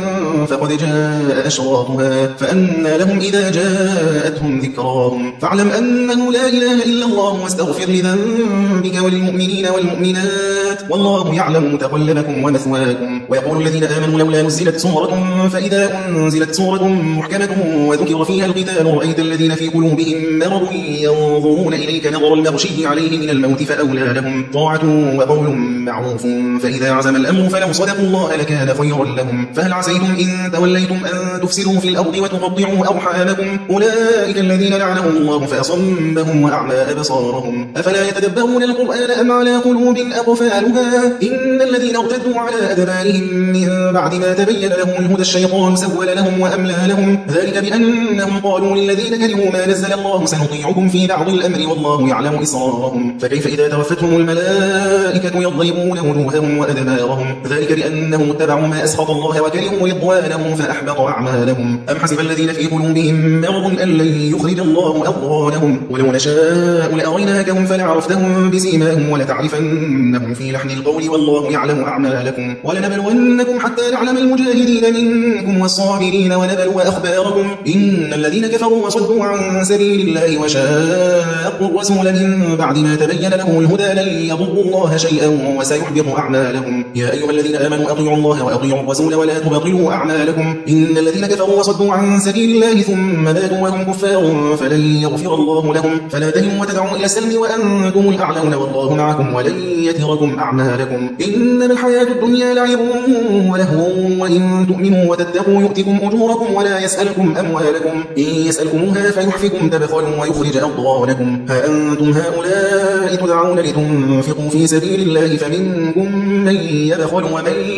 فقد جاء أشراطها فأنى لهم إذا جاءتهم ذكراهم فاعلم أنه لا إله إلا الله واستغفر لذنبك وللمؤمنين والمؤمنات والله يعلم متقلبكم ومثواكم ويقول الذين آمنوا لولا نزلت سورة فإذا أنزلت سورة محكمة وذكر فيها القتال رأيت الذين في قلوبهم مرض ينظرون إليك نظر المغشي عليه من الموت فأولى لهم طاعة وقول معروف فإذا عزم الأمر فلو صدقوا الله لكان خيرا لهم. فهل عسيتم إن توليتم أن تفسدوا في الأرض وتقطعوا أرحامكم؟ أولئك الذين لعنهم الله فأصمهم وأعمى أبصارهم. أفلا يتدبرون القرآن أم على قلوب أقفالها؟ إن الذين ارتدوا على أدبارهم من بعد ما تبين لهم الهدى الشيطان سول لهم وأملى لهم. ذلك بأنهم قالوا للذين كرهوا ما نزل الله سنطيعكم في بعض الأمر والله يعلم إصرارهم فكيف إذا توفتهم الملائكة يضربون وجوههم وأدبارهم؟ ذلك بأنهم اتبعوا ما أسخط الله وكرهوا رضوانه فأحبط أعمالهم. أم حسب الذين في قلوبهم مرض أن لن يخرج الله أضغانهم؟ ولو نشاء لأريناكهم فلعرفتهم بسيماهم ولتعرفنهم في لحن القول والله يعلم أعمالكم. ولنبلونكم حتى نعلم المجاهدين منكم والصابرين ونبلو أخباركم. إن الذين كفروا وصدوا عن سبيل الله وشاقوا الرسول من بعد ما تبين لهم الهدى لن يضروا الله شيئا وسيحبط أعمالهم. يا أيها الذين آمنوا أطيعوا الله وأطيعوا الرسول ولا تبطلوا أعمالكم. إن الذين كفروا وصدوا عن سبيل الله ثم ماتوا وهم كفار فلن يغفر الله لهم. فلا تهنوا وتدعوا إلى السلم وأنتم الأعلون والله معكم ولن يتركم أعمالكم. إنما الحياة الدنيا لعب ولهو وإن تؤمنوا وتتقوا يؤتكم أجوركم ولا يسألكم أموالكم. إن يسألكموها فيحفكم تبخلوا ويخرج أضغانكم. ها أنتم هؤلاء تدعون لتنفقوا في سبيل الله فمنكم من يبخل ومن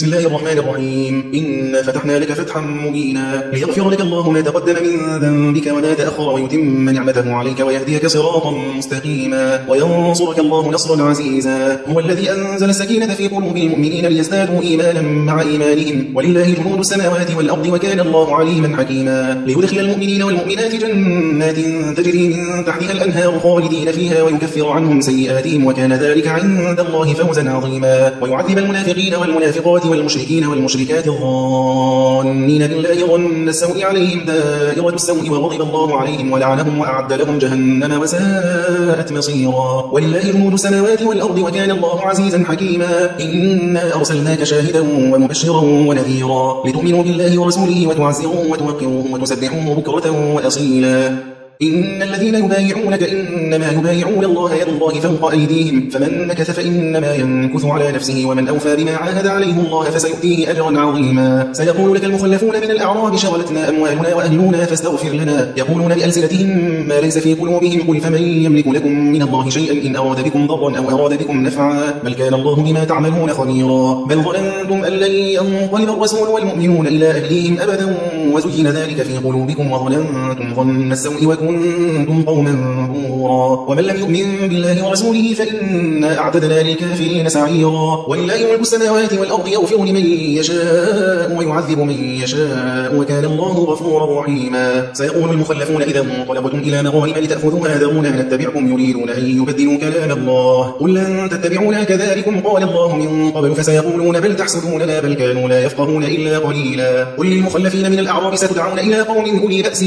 بسم الله الرحمن الرحيم إنا فتحنا لك فتحا مبينا ليغفر لك الله ما تقدم من ذنبك وما تأخر ويتم نعمته عليك ويهديك صراطا مستقيما وينصرك الله نصرا عزيزا هو الذي أنزل السكينة في قلوب المؤمنين ليزدادوا إيمانا مع إيمانهم ولله جنود السماوات والأرض وكان الله عليما حكيما ليدخل المؤمنين والمؤمنات جنات تجري من تحتها الأنهار خالدين فيها ويكفر عنهم سيئاتهم وكان ذلك عند الله فوزا عظيما ويعذب المنافقين والمنافقات والمشركين والمشركات الظانين بالله ظن السوء عليهم دائرة السوء وغضب الله عليهم ولعنهم وأعد لهم جهنم وساءت مصيرا. ولله جنود السماوات والأرض وكان الله عزيزا حكيما. إنا أرسلناك شاهدا ومبشرا ونذيرا. لتؤمنوا بالله ورسوله وتعزروه وتوقروه وتسبحوه بكرة وأصيلا. إن الذين يبايعونك إنما يبايعون الله يد الله فوق أيديهم فمن نكث فإنما ينكث على نفسه ومن أوفى بما عاهد عليه الله فسيؤتيه أجرا عظيما. سيقول لك المخلفون من الأعراب شغلتنا أموالنا وأهلنا فاستغفر لنا. يقولون بألسنتهم ما ليس في قلوبهم؟ قل فمن يملك لكم من الله شيئا إن أراد بكم ضرا أو أراد بكم نفعا. بل كان الله بما تعملون خبيرا. بل ظننتم أن لن ينقلب الرسول والمؤمنون إلى أهليهم أبدا وزين ذلك في قلوبكم وظننتم ظن السوء وكنتم كنتم قوما بورا ومن لم يؤمن بالله ورسوله فإنا أعتدنا للكافرين سعيرا. ولله ملك السماوات والأرض يغفر لمن يشاء ويعذب من يشاء وكان الله غفورا رحيما. سيقول المخلفون إذا انطلقتم إلى مغانم لتأخذوها ذرونا نتبعكم يريدون أن يبدلوا كلام الله. قل لن تتبعونا كذلكم قال الله من قبل فسيقولون بل تحسدوننا بل كانوا لا يفقهون إلا قليلا. قل للمخلفين من الأعراب ستدعون إلى قوم أولي بأس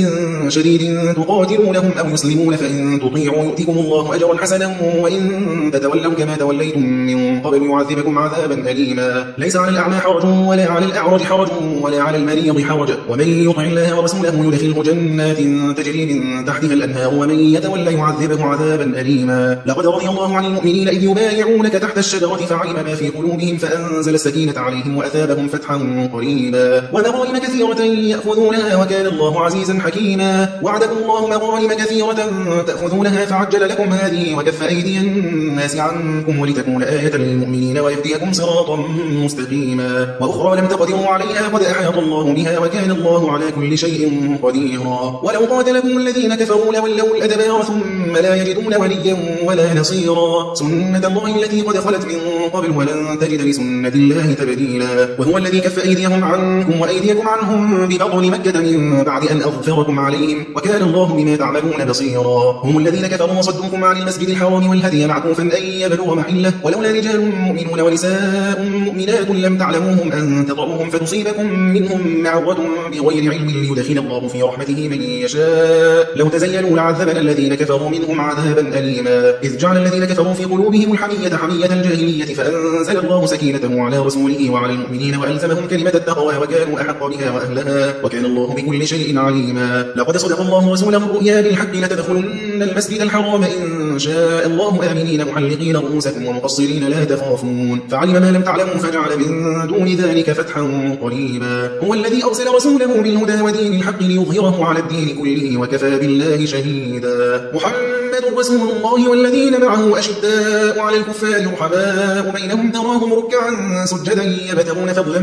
شديد تقاتل تقاتلونهم أو يسلمون فإن تطيعوا يؤتكم الله أجرا حسنا وإن تتولوا كما توليتم من قبل يعذبكم عذابا أليما. ليس على الأعمى حرج ولا على الأعرج حرج ولا على المريض حرج. ومن يطع الله ورسوله يدخله جنات تجري من تحتها الأنهار ومن يتولى يعذبه عذابا أليما. لقد رضي الله عن المؤمنين إذ يبايعونك تحت الشجرة فعلم ما في قلوبهم فأنزل السكينة عليهم وأثابهم فتحا قريبا. ومغانم كثيرة يأخذونها وكان الله عزيزا حكيما. وعدكم الله مغانم كثيرة تأخذونها فعجل لكم هذه وكف أيدي الناس عنكم ولتكون آية للمؤمنين ويهديكم صراطا مستقيما. وأخرى لم تقدروا عليها قد أحاط الله بها وكان الله على كل شيء قديرا. ولو قاتلكم الذين كفروا لولوا الأدبار ثم لا يجدون وليا ولا نصيرا. سنة الله التي قد خلت من قبل ولن تجد لسنة الله تبديلا. وهو الذي كف أيديهم عنكم وأيديكم عنهم ببطن مكة من بعد أن أغفركم عليهم. وكان الله بما بما تعملون بصيرا. هم الذين كفروا وصدوكم عن المسجد الحرام والهدي معكوفا أن يبلغ محلة. ولولا رجال مؤمنون ونساء مؤمنات لم تعلموهم أن تطعوهم فتصيبكم منهم معرة بغير علم ليدخل الله في رحمته من يشاء. لو تزينوا لعذبنا الذين كفروا منهم عذابا أليما. إذ جعل الذين كفروا في قلوبهم الحمية حمية الجاهلية فأنزل الله سكينته على رسوله وعلى المؤمنين وألزمهم كلمة التقوى وكانوا أحق بها وأهلها. وكان الله بكل شيء عليما. لقد صدق الله رسوله الرؤيا بالحق لتدخلن المسجد الحرام إن شاء الله آمنين محلقين رؤوسكم ومقصرين لا تخافون. فعلم ما لم تعلموا فجعل من دون ذلك فتحا قريبا. هو الذي أرسل رسوله بالهدى ودين الحق ليظهره على الدين كله وكفى بالله شهيدا. محمد رسول الله والذين معه أشداء على الكفار رحماء بينهم تراهم ركعا سجدا يبتغون فضلا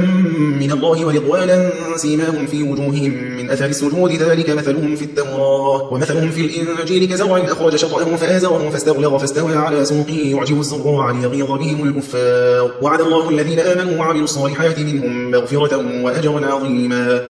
من الله ورضوانا سيماهم في وجوههم من أثر السجود ذلك مثلهم في التوراة. ومثلهم في الإنجيل كزرع أخرج شطأه فآزره فاستغلظ فاستوى على سوقه يعجب الزراع ليغيظ بهم الكفار. وعد الله الذين آمنوا وعملوا الصالحات منهم مغفرة وأجرا عظيما.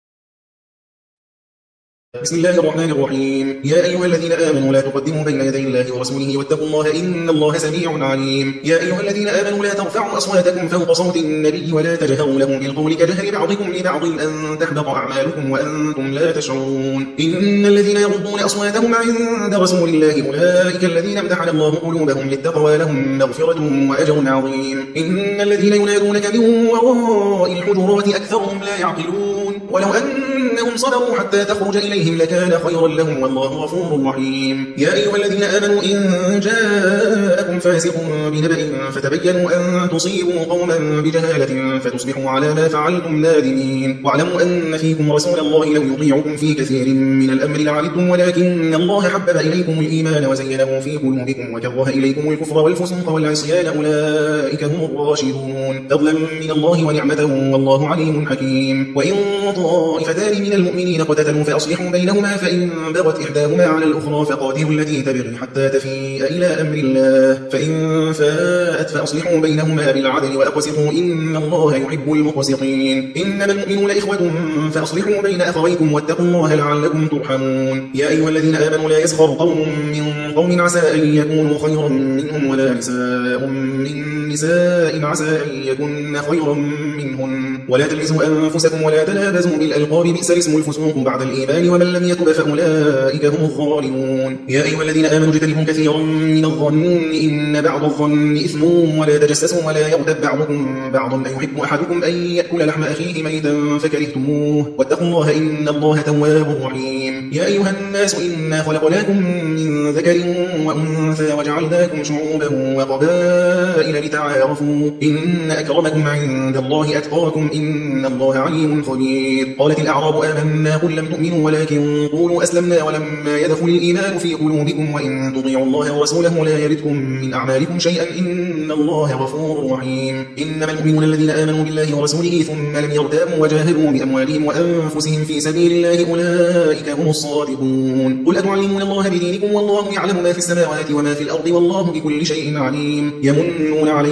بسم الله الرحمن الرحيم. يا أيها الذين آمنوا لا تقدموا بين يدي الله ورسوله واتقوا الله إن الله سميع عليم. يا أيها الذين آمنوا لا ترفعوا أصواتكم فوق صوت النبي ولا تجهروا له بالقول كجهر بعضكم لبعض أن تحبط أعمالكم وأنتم لا تشعرون. إن الذين يغضون أصواتهم عند رسول الله أولئك الذين امتحن الله قلوبهم للتقوى لهم مغفرة وأجر عظيم. إن الذين ينادونك من وراء الحجرات أكثرهم لا يعقلون. ولو أنهم صبروا حتى تخرج إليهم لكان خيرا لهم والله غفور رحيم. يا أيها الذين آمنوا إن جاءكم فاسق بنبأ فتبينوا أن تصيبوا قوما بجهالة فتصبحوا على ما فعلتم نادمين. واعلموا أن فيكم رسول الله لو يطيعكم في كثير من الأمر لعلتم ولكن الله حبب إليكم الإيمان وزينه في قلوبكم وكره إليكم الكفر والفسوق والعصيان. أولئك هم الراشدون. فضلا من الله ونعمته والله عليم حكيم. وإن طائفتان من المؤمنين قتتلوا فأصلحوا بين بينهما فإن بغت إحداهما على الأخرى فقاتلوا التي تبغي حتى تفيء إلى أمر الله. فإن فاءت فأصلحوا بينهما بالعدل وأقسطوا. إن الله يحب المقسطين. إنما المؤمنون إخوة فأصلحوا بين أخويكم واتقوا الله لعلكم ترحمون. يا أيها الذين آمنوا لا يسخر قوم من قوم عسى أن يكونوا خيرا منهم ولا نساء من نساء عسى أن يكون خيرا منهن. ولا تلمزوا أنفسكم ولا تنابزوا بالألقاب بئس الاسم الفسوق بعد الإيمان ومن لم يتب فأولئك هم الظالمون. يا أيها الذين آمنوا اجتنبوا كثيرا من الظن إن بعض الظن إثم ولا تجسسوا ولا يغتب بعضكم بعضا. أيحب أحدكم أن يأكل لحم أخيه ميتا فكرهتموه. واتقوا الله إن الله تواب رحيم. يا أيها الناس إنا خلقناكم من ذكر وأنثى وجعلناكم شعوبا وقبائل لتعارفوا إن أكرمكم عند الله أتقاكم إن الله عليم خبير. قالت الأعراب آمنا قل لم تؤمنوا ولكن قولوا أسلمنا ولما يدخل الإيمان في قلوبكم وإن تطيعوا الله ورسوله لا يردكم من أعمالكم شيئا إن الله غفور رحيم. إنما المؤمنون الذين آمنوا بالله ورسوله ثم لم يرتابوا وجاهدوا بأموالهم وأنفسهم في سبيل الله أولئك هم الصادقون. قل أتعلمون الله بدينكم والله يعلم ما في السماوات وما في الأرض والله بكل شيء عليم. يمنون